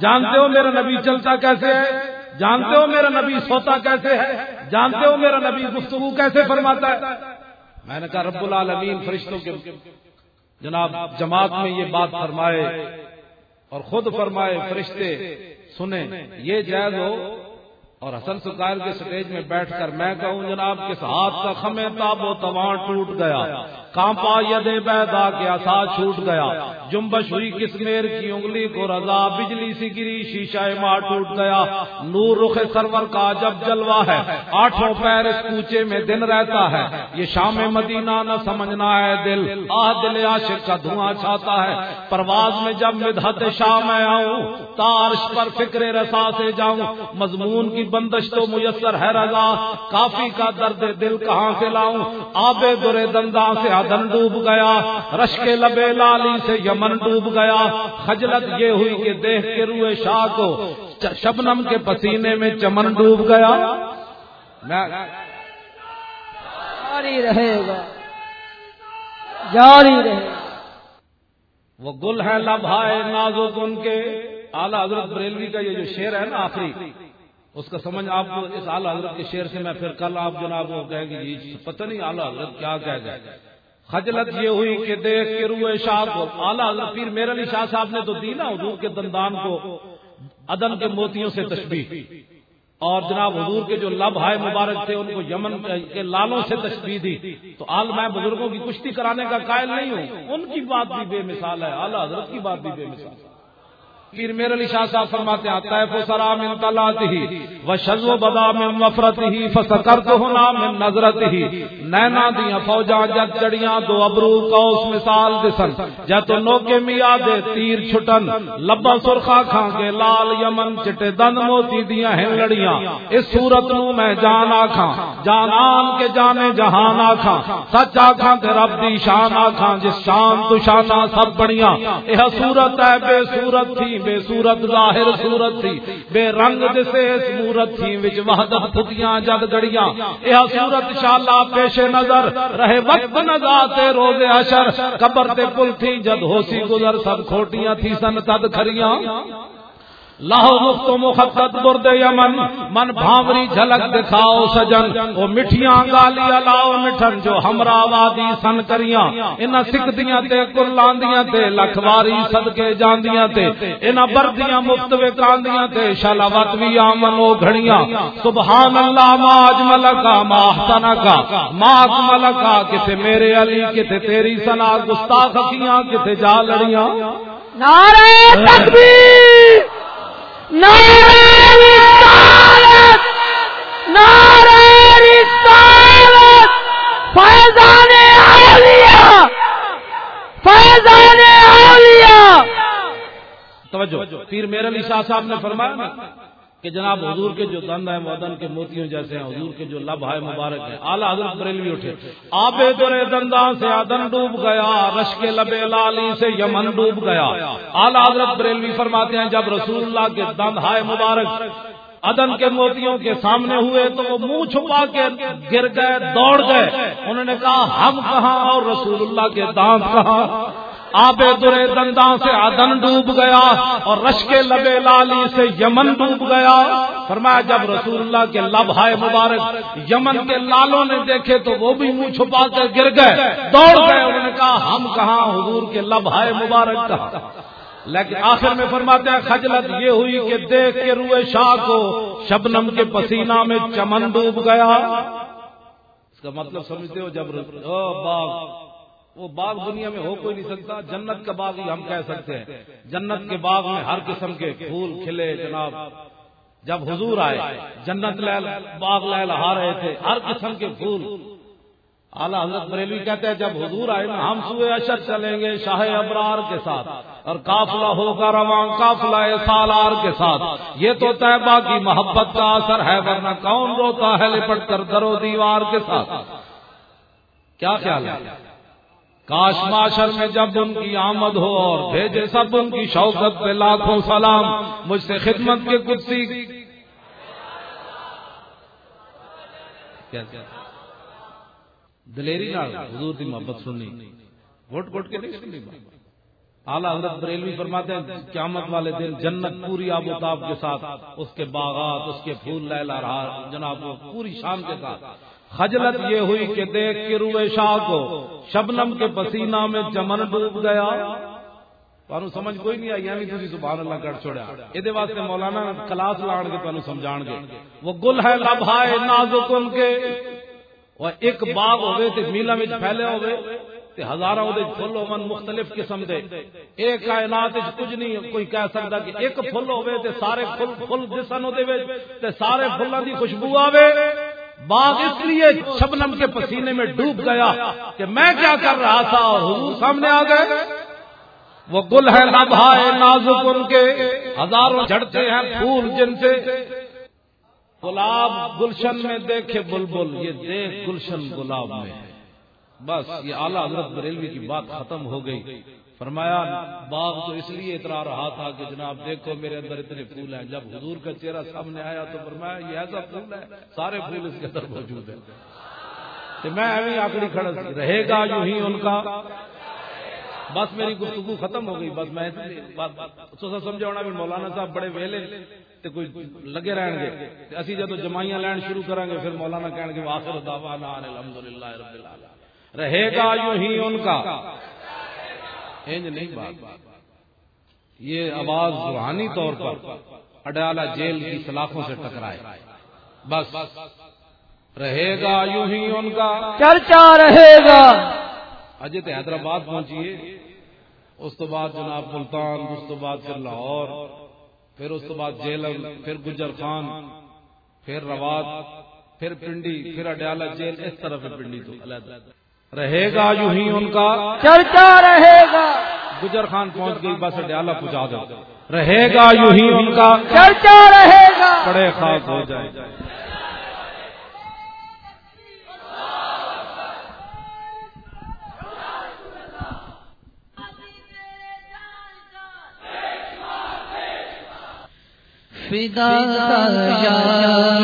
جانتے ہو میرا نبی چلتا کیسے ہے؟ جانتے ہو میرا نبی سوتا کیسے ہے؟ جانتے ہو میرا نبی گفتگو کیسے فرماتا ہے؟ میں نے کہا، رب العالمین فرشتوں کے جناب جماعت میں یہ بات فرمائے اور خود فرمائے، فرشتے سنیں، یہ جائز ہو اور حسن سکائر کے سٹیج میں بیٹھ کر میں کہوں، جناب، کس ہاتھ کا خمے تاب و تواں ٹوٹ گیا؟ کانپا ید بیدا کے آسا چھوٹ گیا۔ جمبش ہوئی کس میر کی انگلی کو رضا بجلی سی گری، شیشہ ماں ٹوٹ گیا۔ نور رخ سرور کا جب جلوا ہے، آٹھوں پیر اس کوچے میں دن رہتا ہے۔ یہ شام مدینہ نہ سمجھنا ہے دل، آہ دل عاشق کا دھواں چھاتا ہے۔ پرواز میں جب مدحت شام میں آؤں، تارش پر فکر رسا سے جاؤں۔ مضمون کی بندش تو میسر ہے رضا، کافی کا درد دل کہاں سے لاؤں؟ آبے درے دندا سے آدن ڈوب گیا رش کے لبے لالی سے یمن ڈوب گیا۔ خجلت یہ ہوئی کہ دیکھ کے روئے شاہ کو شبنم کے پسینے میں چمن ڈوب گیا۔ جاری رہے گا۔ جاری رہے گا۔ وہ گل ہے لبھائے نازک ان کے۔ اعلیٰ حضرت بریلوی کا یہ جو شعر ہے نا آخری اس کا سمجھ آپ کو اس اعلیٰ حضرت کے شعر سے میں پھر کل آپ جناب کو کہیں گے جی پتہ نہیں اعلیٰ حضرت کیا کہہ گئے۔ خجلت یہ ہوئی کہ دیکھ کے روئے شاہ کو، اعلیٰ حضرت پیر میر علی شاہ صاحب نے تو دی نا حضور کے دندان کو ادن کے موتیوں سے تشبیح۔ اور جناب حضور کے جو لب ہائے مبارک تھے، ان کو یمن کے لالوں سے تشبیح دی۔ تو آل میں بزرگوں کی کشتی کرانے کا قائل نہیں ہوں۔ ان کی بات بھی بے مثال ہے، اعلیٰ حضرت کی بات بھی بے مثال ہے۔ پیر میر علی شاہ صاحب فرماتے ہیں طیف و سلام من طلعت ہی و و بدا من وفرت ہی فسکرت ہونا من نظرت ہی نینا دیاں فوجاں جد چڑیاں دو ابرو قوس مثال دسن جا تو نوکے میا دے تیر چھٹن لبا سرخا کھاں کے لال یمن چٹے دن موتی دیاں ہیں لڑیاں۔ اس صورت نو میں جان آکھاں، جان آن کے جانے جہان آکھاں۔ سچ آکھاں تے رب دی شان آکھاں، جس شان تو شانہ سب بڑیاں۔ یہ صورت ہے، بے صورت تھی بے صورت ظاہر صورت تھی، بے رنگ دسے صورت تھی، وچ وحدت پھتیاں جد گڑیاں یہ صورت شالا پیش نظر، رہے وقت نگاتے روز حشر۔ قبر تے پل تھی، جد ہوسی گزر، سب کھوٹیاں تھی، سن تد کھریاں۔ لاہو مخت و مخطط برد یمن، من بھاوری جھلک دکھاؤ سجن، وہ مٹھیاں گالی لاؤ مٹھن جو ہمرا وادی سن کریاں، انہاں سکھدیاں تے، کلاندیاں تے لکھواری صدقے جاندیاں تے، انہاں بردیاں مفت وکاندیاں تے شلاوت وی آمن او گھڑیاں سبحان اللہ ما اجمل کا ما احسن کا ما اکمل کا کتے میرے علی، کتے تیری سنا گستاخ کیاں، کتے جا لڑیاں۔ نعرہ تکبیر! فیضان اولیاء! فیضان اولیاء! توجہ پیر میرے علی شاہ صاحب نے فرمایا کہ جناب حضور کے جو دند ہیں مدن کے موتیوں جیسے ہیں۔ حضور کے جو لب ہے مبارک ہیں۔ اعلیٰ حضرت بریلوی اٹھے۔ آبے درے دندان سے آدن ڈوب گیا، رش کے لبے لالی سے یمن ڈوب گیا۔ اعلیٰ حضرت بریلوی فرماتے ہیں، جب رسول اللہ کے دند ہائے مبارک ادن کے موتیوں کے سامنے ہوئے تو وہ منہ چھپا کے گر گئے، دوڑ گئے۔ انہوں نے کہا، ہم کہاں اور رسول اللہ کے دانت کہاں؟ آبے درے دنداں سے آدن ڈوب گیا اور رش کے لبے لالی سے یمن ڈوب گیا۔ فرمایا، جب رسول اللہ کے لبھائے مبارک یمن کے لالوں نے دیکھے تو وہ بھی منہ چھپا کر گر گئے۔ دوڑ گئے، انہوں نے کہا، ہم کہاں؟ حضور کے لبھائے مبارک کہاں؟ لیکن آخر میں فرماتے ہیں، خجلت یہ ہوئی کہ دیکھ کے روئے شاہ کو شبنم کے پسینہ میں چمن ڈوب گیا۔ اس کا مطلب سمجھتے ہو جب باغ وہ باغ دنیا میں ہو کوئی نہیں سکتا، جنت کا باغ ہی ہم کہہ سکتے ہیں۔ جنت کے باغ میں ہر قسم کے پھول کھلے جناب۔ جب حضور آئے، جنت لہل باغ لہل ہا رہے تھے، ہر قسم کے پھول۔ اعلیٰ حضرت بریلوی کہتے ہیں، جب حضور آئے نا، ہم سوئے اشر چلیں گے شاہ ابرار کے ساتھ، اور قافلہ ہوگا رواں قافلہ سالار کے ساتھ۔ یہ تو طیبہ کی محبت کا اثر ہے، ورنہ کون روتا ہے لپٹ کر درو دیوار کے ساتھ؟ کیا خیال ہے؟ کاش معاشر میں جب ان کی آمد ہو اور بھیجے سب ان کی شوقت پہ لاکھوں سلام، مجھ سے خدمت کے کچھ سیکھ دلیری نہ حضور کی محبت سننی گھٹ گھٹ کے نہیں سننی اعلیٰ حضرت بریلوی فرماتے ہیں، قیامت والے دن جنت پوری آب و تاب کے ساتھ، اس کے باغات، اس کے پھول لہلا رہا، جناب پوری شام کے ساتھ۔ خجلت یہ ہوئی کہ دیکھ کے روئے شاہ کو شبنم کے پسینہ میں چمن ڈوب گیا۔ تمہیں سمجھ کوئی نہیں آئی یعنی تھی سبحان اللہ کر چھوڑیا یہ واسطے مولانا کلاس لان کے تمہیں سمجھان گے۔ وہ گل ہے لبھائے نازک ان کے۔ وہ ایک باغ ہوئے تے میلا میں پھیلے ہوئے تے ہزاراں دے پھل ہون مختلف قسم دے۔ ایک کائنات وچ کچھ نہیں، کوئی کہہ سکدا کہ ایک پھل ہوئے تے سارے پھل پھل دسن دے وچ تے سارے پھلاں دی خوشبو آوے۔ باغ اس لیے شبنم کے پسینے میں ڈوب گیا کہ میں کیا کر رہا تھا اور حضور سامنے آ گئے۔ وہ گل ہے لبھائے نازک ان کے۔ ہزاروں جھڑتے ہیں پھول جن سے۔ گلاب گلشن میں دیکھے بلبل، یہ دیکھ گلشن گلاب میں۔ بس، یہ اعلیٰ حضرت بریلوی کی بات ختم ہو گئی۔ فرمایا، باغ تو اس لیے اترا رہا تھا کہ جناب دیکھو میرے اندر اتنے پھول ہیں۔ جب حضور کا چہرہ سامنے آیا تو فرمایا، یہ ایسا پھول ہے، سارے پھول اس کے اندر موجود ہیں۔ تو میں ابھی آخری کھڑا رہے گا یوں ہی ان کا۔ بس میری گفتگو ختم ہو گئی، بس میں سمجھا ہونا بھی مولانا صاحب بڑے ویلے تے کوئی لگے رہن گے۔ اسی جدو جمائیاں لین شروع کریں گے، پھر مولانا کہن گے آخر دعوانا الحمدللہ رب العالمین۔ رہے گا یوں ہی ان کا۔ انج نہیں بات۔ یہ آواز روحانی طور پر اڈالہ جیل کی سلاخوں سے ٹکرائے۔ بس۔ رہے گا یوں ہی ان کا۔ چرچا رہے گا۔ اجے تو حیدرآباد پہنچیے۔ اس تو بعد جناب ملتان اس تو بعد پھر لاہور پھر اس تو بعد جیلم پھر گجر خان پھر رواد پھر پنڈی پھر اڈیالہ جیل۔ اس طرف پنڈی تو رہے گا یوں ہی ان کا۔ چرچا رہے گا۔ گجر خان پہنچ گئی بس اڈیالہ پہنچا دو رہے گا یوں ہی ان کا۔ چرچا رہے گا۔ بڑے خاص ہو جائے فدا یا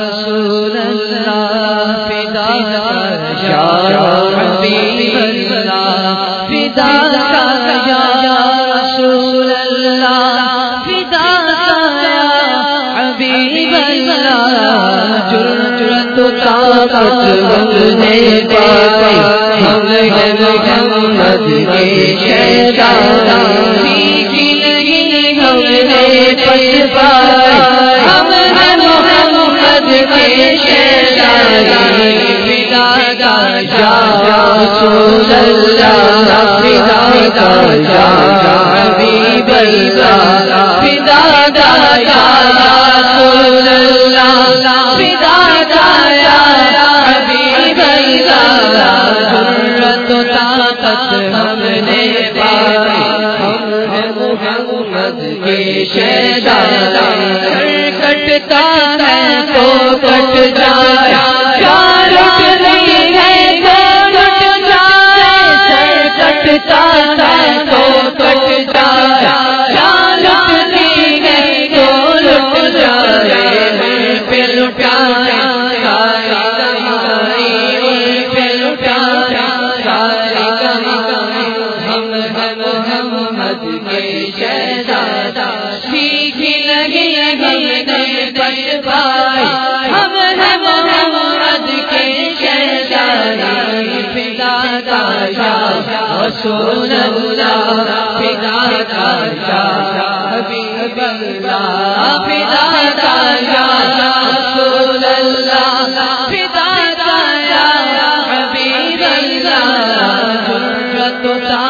رسول اللہ فدا یا حبیب اللہ فدا یا رسول اللہ فدا یا حبیب ہم محمد کے شہدائی ہم نے پس پائی کٹتا ہے تو کٹ جایا کا ضرورت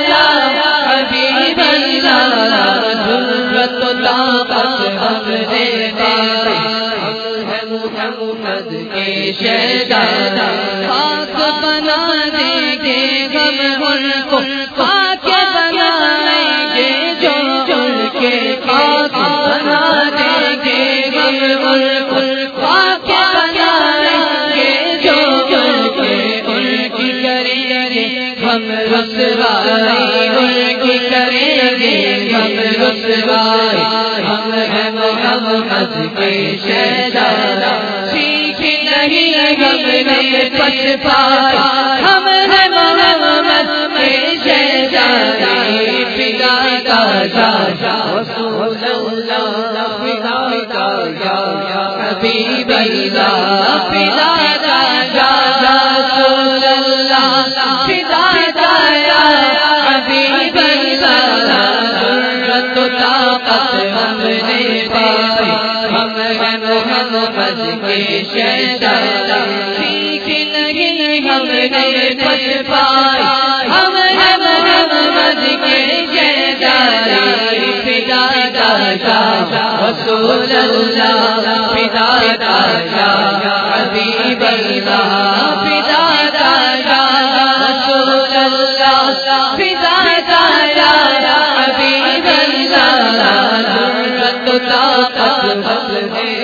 رسوائی ہم ہم محمد کے شہزادہ۔ نہیں ہم نے پچ محمد میں شہزادہ۔ پتا کا جا رسول اللہ پتا کا جا حبیب اللہ کا جا رسول اللہ پتا کا حبیب اللہ طاقت ہم نے پائی۔ ہم ہم ہم بج کے شیطان۔ سیکھ نہیں ہم نے بج پائی۔ ہم ہم ہم بج کے شیطان۔ فدا دادا رسول اللہ، فدا دادا حبیب اللہ تو طاقت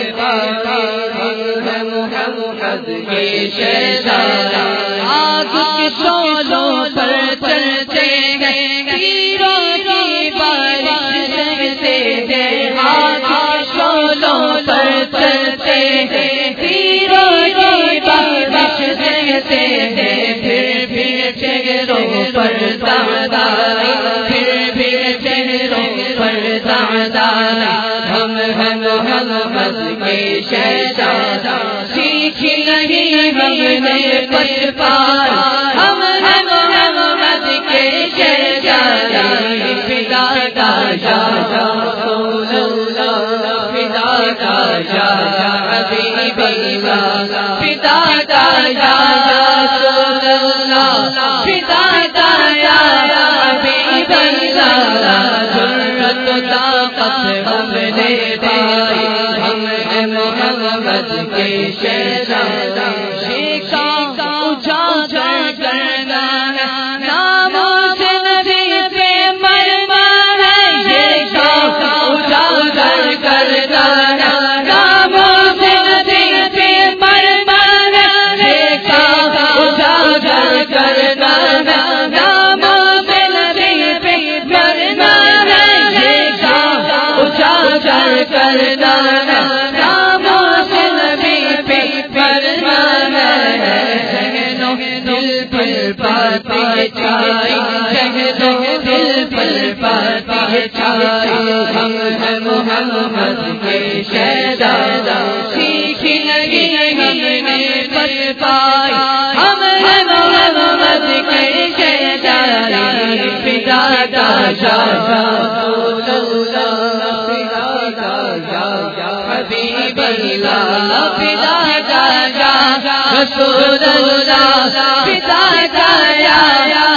مد شہزادہ سیکھ نہیں ہم نے پچ پار ہم ہم ہم مد کے شہزادہ پتا کا جاجا پتا کا جاجا ابھی بلا کا جاجا پتا محمد کے شہزادہ شیخا شاہ۔ اللہ پتا دا رسول اللہ پتا دا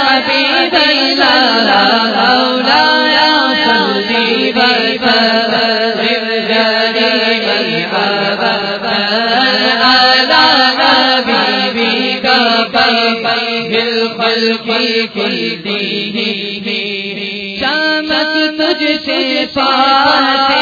حبیب اللہ، مولانا صلی چمک تجھ سے پاتے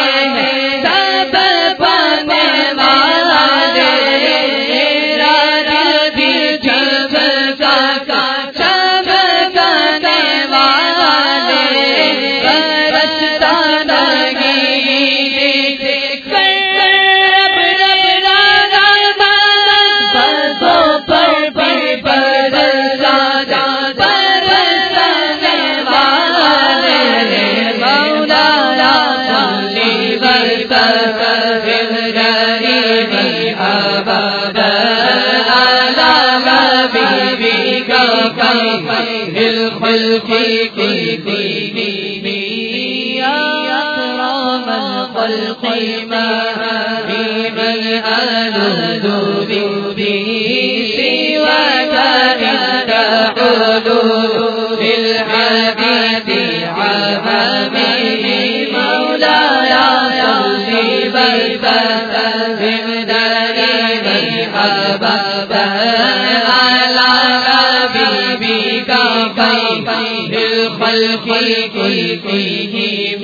حبیبی کا بھائی، دل حبيبك خير الخلق كلهم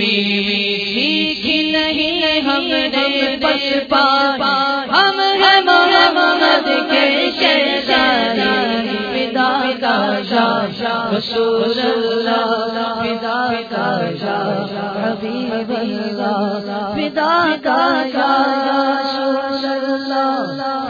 سیکھ نہیں ہم نے بس پا ہم ہیں محمد کے شہزادہ پدا کا شاہ، رسول اللہ پدا کا شاہ، حبیب اللہ۔ پدا کا شاہ، رسول اللہ۔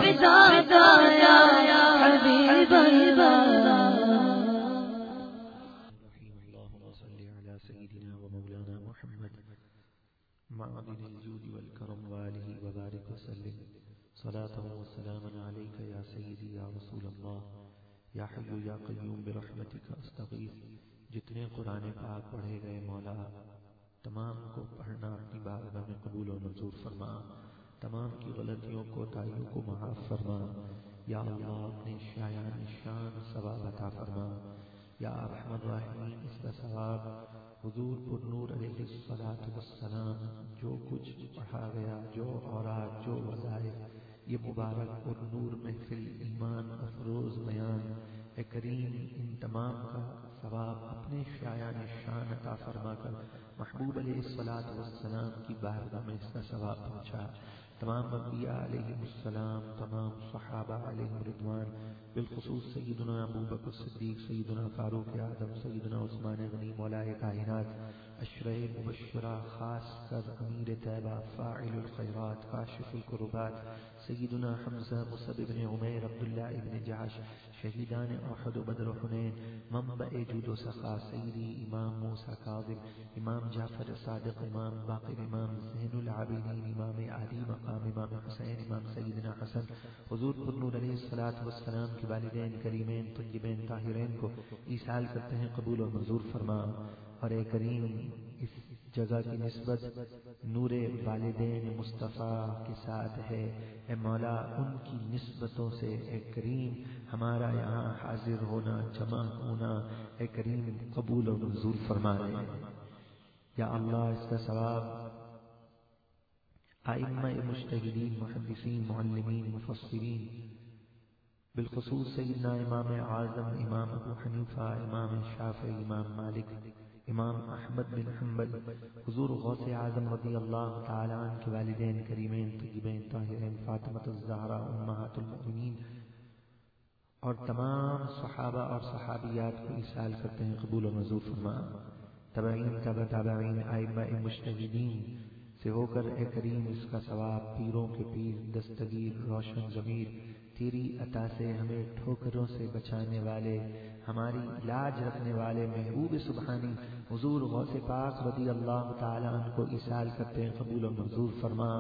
یا حی یا قیوم برحمتک، استغیث، جتنے قرآن پاک پڑھے گئے مولا، تمام کو پڑھنا اپنی بارگاہ میں قبول و منظور فرما، تمام کی غلطیوں کو تائیوں کو معاف فرما، یا اللہ اپنے شایان شان ثواب عطا فرما، یا ارحم الراحمین، اس کا ثواب حضور پر نور علیہ الصلوۃ والسلام، جو کچھ پڑھا گیا، جو اورات، جو وظائف، یہ مبارک اور نور محفل ایمان افروز بیان اے کریم، ان تمام کا ثواب اپنے شایان شان عطا فرما کر محبوب علیہ الصلوۃ والسلام کی بارگاہ میں اس کا ثواب پہنچا۔ تمام انبیاء علیہ السلام، تمام صحابہ علیہ رضوان بالخصوص سیدنا ابو بکر صدیق، سیدنا فاروق اعظم، سیدنا عثمان غنی مولائے کائنات اشرع مبشرہ، خاص کر امیر طیبہ، فاعل الخیرات، کاشف القربات سیدنا حمزہ مصب بن عمیر عبداللہ ابن جعش، شہیدان احد و بدر حنین، منبع جود و سخا، سیدی امام موسیٰ کاظم، امام جعفر صادق، امام باقر، امام زین العابدین، امام علی مقام، امام حسین، امام سیدنا حسن، حضور پر نور علیہ الصلوۃ والسلام کے والدین کریمین، طیبین، طاہرین کو ایصال کرتے ہیں قبول و منظور فرما۔ اور اے کریم جگہ کی نسبت نور والدین مصطفیٰ کے ساتھ ہے۔ اے مولا، ان کی نسبتوں سے اے کریم ہمارا یہاں حاضر ہونا، جمع ہونا اے کریم قبول و منظور فرما رہے یا اللہ، اس کا ثواب آئمہ مشتحدین محدثین، معلمین، مفسرین، بالخصوص سیدنا امام اعظم، امام ابو حنیفہ، امام شافعی، امام مالک امام احمد بن حنبل، حضور غوث اعظم رضی اللہ تعالی عنہ کے والدین کریمین، طیبین، طاہرین فاطمہ الزہرا، امہات المؤمنین اور تمام صحابہ اور صحابیات کو ایصال کرتے ہیں قبول و منظور فرما۔ تبعین تبع تابعین، ائمہ مجتہدین سے ہو کر اے کریم، اس کا ثواب پیروں کے پیر، دستگیر، روشن ضمیر تیری عطا سے ہمیں ٹھوکروں سے بچانے والے، ہماری لاج رکھنے والے محبوب سبحانی حضور غوث پاک رضی اللہ تعالیٰ عنہ کو اصال کرتے ہیں قبول و منظور فرما،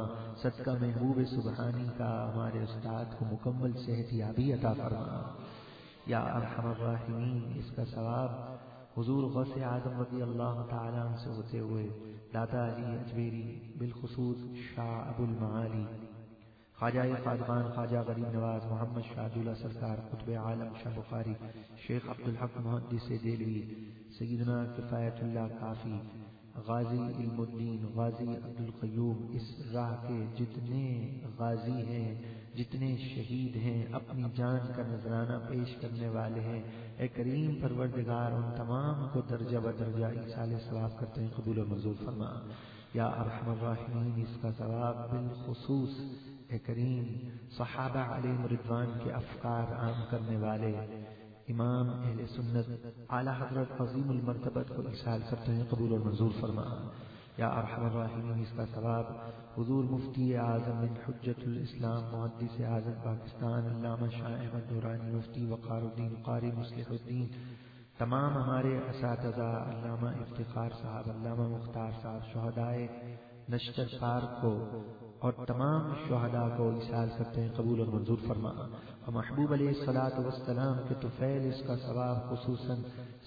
صدقہ محبوب سبحانی کا ہمارے استاد کو مکمل صحت یابی عطا فرما۔ یا ارحم الراحمین، اس کا ثواب حضور غوث اعظم رضی اللہ تعالیٰ عنہ سے ہوتے ہوئے دادا علی اجمیری بالخصوص شاہ ابو المعالی خواجہ خادمان خواجہ غریب نواز، محمد شاہ اللہ سرکار، قطب عالم شاہ بخاری، شیخ عبدالحق محدث دہلوی، سیدنا کفایت اللہ کافی، غازی علم الدین غازی عبد القیوم اس راہ کے جتنے غازی ہیں، جتنے شہید ہیں، اپنی جان کا نذرانہ پیش کرنے والے ہیں، اے کریم پروردگار، ان تمام کو درجہ بدرجہ ایسال ثواب کرتے ہیں قبول و منظور فرما۔ یا ارحم الراحمین، اس کا ثواب بالخصوص کریم، صحابہ علیہ رضوان کے افکار عام کرنے والے امام اہل سنت، اعلی حضرت عظیم المرتبت کو احسال کرتے ہیں قبول اور منظور فرما۔ یا ارحم الراحمین اس کا ثواب، حضور مفتی اعظم من حجت الاسلام، محدث اعظم پاکستان، علامہ شاہ احمد نورانی مفتی وقار الدین قاری، مصلح الدین، تمام ہمارے اساتذہ، علامہ افتخار صاحب، علامہ مختار صاحب، شہدائے نشتر پارک کو اور تمام شہداء کو اصال کرتے ہیں قبول اور منظور فرما۔ اور محبوب علیہ السلاۃ وسلام کے توفیل اس کا ثواب خصوصاً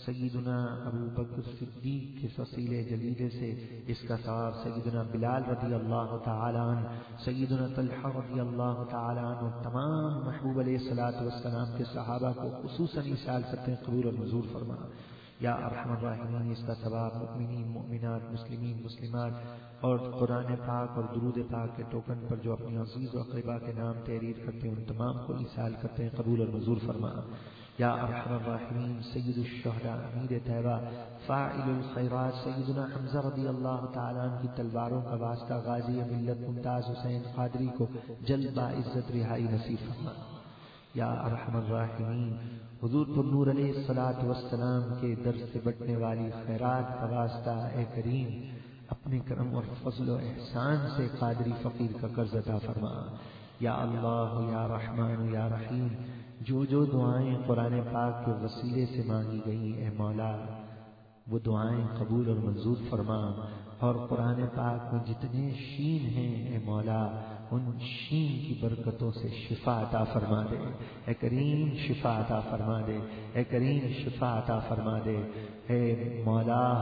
سیدنا ابو بکر صدیق کے فصیل جلیدے سے اس کا ثواب سیدنا بلال رضی اللہ تعالیٰ عنہ، سیدنا طلحہ رضی اللہ تعالیٰ عنہ، تمام محبوب علیہ السلاۃ والسلام کے صحابہ کو خصوصاً اصال کرتے ہیں قبول اور منظور فرما۔ یا ارحم الراحمین، اس کا ثواب مؤمنین، مؤمنات، مسلمین، مسلمات اور قرآن پاک اور درود پاک کے ٹوکن پر جو اپنی عزیز و اقربا کے نام تحریر کرتے ہیں، ان تمام کو ایصال کرتے ہیں، قبول اور منظور فرما۔ یا ارحم الراحمین، سید الشہداء، امیر طیبہ فاعل الخیرات، سیدنا حمزہ رضی اللہ تعالیٰ عنہ کی تلواروں کا واسطہ، غازی ملت ممتاز حسین قادری کو جلد با عزت رہائی نصیب فرما۔ یا ارحم الراحمین حضور پر نور علیہ الصلات والسلام کے در سے بٹنے والی خیرات کا واسطہ اے کریم اپنے کرم اور فضل و احسان سے قادری فقیر کا قرض عطا فرما۔ یا اللہ، یا رحمان یا رحیم، جو جو دعائیں قرآن پاک کے وسیلے سے مانگی گئی اے مولا، وہ دعائیں قبول اور منظور فرما۔ اور قرآن پاک میں جتنے شین ہیں، اے مولا ان شین کی برکتوں سے شفا عطا فرما دے۔ اے کریم، شفا عطا فرما دے۔ اے کریم، شفا عطا فرما دے۔ اے مولا،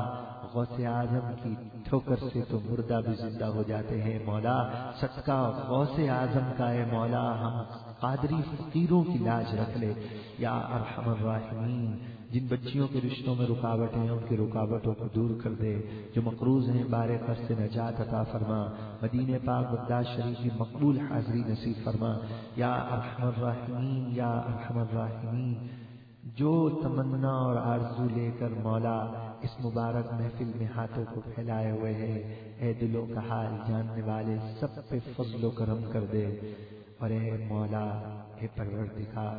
غوث اعظم کی ٹھوکر سے تو مردہ بھی زندہ ہو جاتے ہیں۔ مولا، صدقہ غوث اعظم کا ہے مولا، ہم قادری فقیروں کی لاج رکھ لے۔ یا ارحم الراحمین جن بچیوں کے رشتوں میں رکاوٹیں ہیں، ان کی رکاوٹوں کو دور کر دے، جو مقروض ہیں بار قرض سے نجات عطا فرما۔ مدینہ پاک، بغداد شریف کی مقبول حاضری نصیب فرما۔ یا ارحم الراحمین، یا ارحم الراحمین۔ جو تمنا اور آرزو لے کر مولا اس مبارک محفل میں ہاتھوں کو پھیلائے ہوئے ہیں، اے دلوں کا حال جاننے والے سب پہ فضل و کرم کر دے۔ اور اے مولا، اے پروردگار،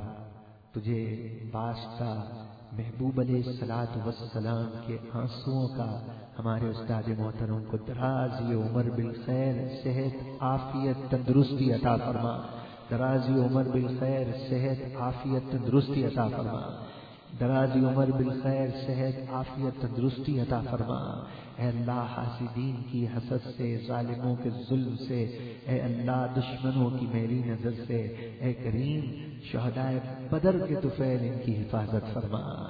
تجھے باشتا محبوب علیہ سلاد وسلام کے آنسوؤں کا ہمارے استاد محترم کو درازی عمر بالخیر صحت عافیت تندرستی عطا فرما۔ درازی عمر بالخیر صحت عافیت تندرستی عطا فرما۔ درازی عمر بالخیر صحت، عافیت، تندرستی عطا فرما۔ اے اللہ حاسدین کی حسد سے، ظالموں کے ظلم سے، اے اللہ دشمنوں کی میری نظر سے، اے کریم شہدائے بدر کے طفیل ان کی حفاظت فرما۔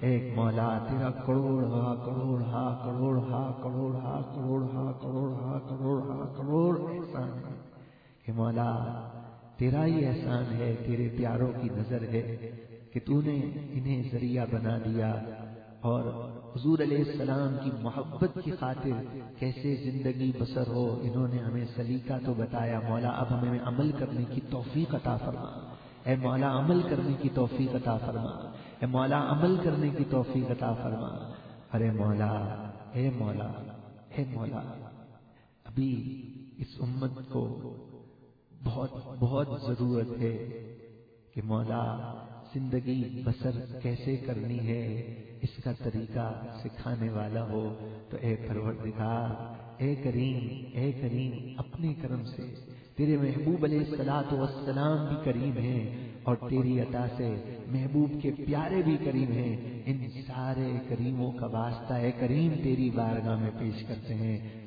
ایک مولا تیرا کروڑ، ہا کروڑ ہا کروڑ ہا کروڑ ہا کروڑ ہا کروڑ ہا کروڑ ہا کروڑ احسان ہے۔ کہ مولا، تیرا ہی احسان ہے، تیرے پیاروں کی نظر ہے۔ کہ تو نے انہیں ذریعہ بنا دیا اور حضور علیہ السلام کی محبت کی خاطر کیسے زندگی بسر ہو، انہوں نے ہمیں سلیقہ تو بتایا۔ مولا، اب ہمیں عمل کرنے کی توفیق عطا فرما۔ اے مولا، عمل کرنے کی توفیق عطا فرما۔ اے مولا، عمل کرنے کی توفیق عطا فرما۔ ارے مولا، اے مولا اے مولا، ابھی اس امت کو بہت بہت ضرورت ہے کہ مولا زندگی بسر کیسے کرنی ہے، اس کا طریقہ سکھانے والا ہو۔ تو اے پروردگار، اے کریم اے کریم اپنے کرم سے تیرے محبوب علیہ السلاۃ والسلام بھی کریم ہیں اور تیری عطا سے محبوب کے پیارے بھی کریم ہیں۔ ان سارے کریموں کا واسطہ ہے کریم تیری بارگاہ میں پیش کرتے ہیں۔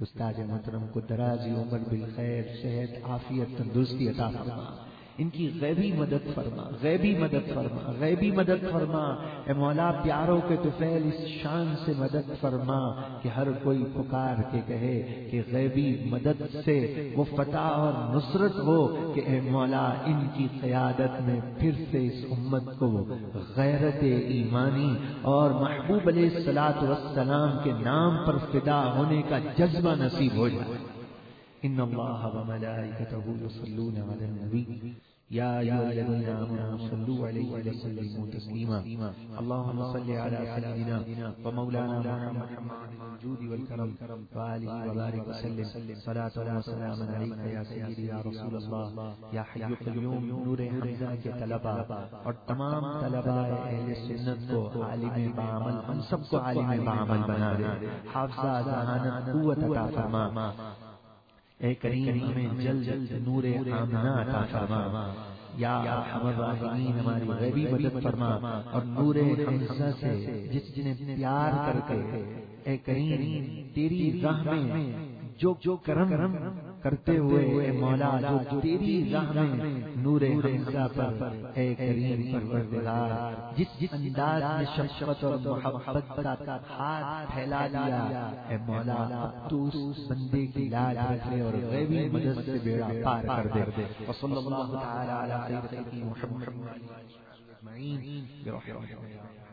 استاد محترم کو درازی عمر بالخیر، صحت، عافیت، تندرستی عطا فرما۔ ان کی غیبی مدد فرما، غیبی مدد فرما، غیبی مدد فرما۔ اے مولا، پیاروں کے طفیل، اس شان سے مدد فرما کہ ہر کوئی پکار کے کہے کہ غیبی مدد سے وہ فتح اور نصرت ہو کہ اے مولا، ان کی قیادت میں پھر سے اس امت کو غیرت ایمانی اور محبوب علیہ السلاط والسلام کے نام پر فدا ہونے کا جذبہ نصیب ہو جائے۔ ان اللہ وملائکته یصلون علی النبی۔ یا ایها الذین آمنوا صلوا علیہ وسلموا تسلیما. اللهم صل على سيدنا ومولانا محمد الجود والكرم وآله وبارك وسلم صلاة وسلام عليك يا سيدي يا رسول الله يا حي قيوم نور حمزہ کے اور تمام طلبہ اہل سنت کو عالم بعمل ہم سب کو عالم بعمل بنا دے. حافظہ ذہانت قوت عطا فرما. اے کریم ہمیں جل جل نور آمنہ عطا فرما۔ یا ارحم الراحمین ہماری غیبی مدد فرما۔ اور نور حمزہ سے جس نے پیار کر کے اے کریم تیری راہ میں جو جو کرم کرتے ہوئے اے مولا جو تیری راہ میں نور حمزہ پر اے کریم پروردگار جس جس انداز میں شفقت اور محبت کا ہاتھ پھیلا دیا۔ اے مولا تو اس بندے کی لاج رکھ لے اور غیبی مدد سے بیڑا پار کر دے۔ وصلی اللہ تعالی علی خیر محمد اجمعین۔ برحمتہ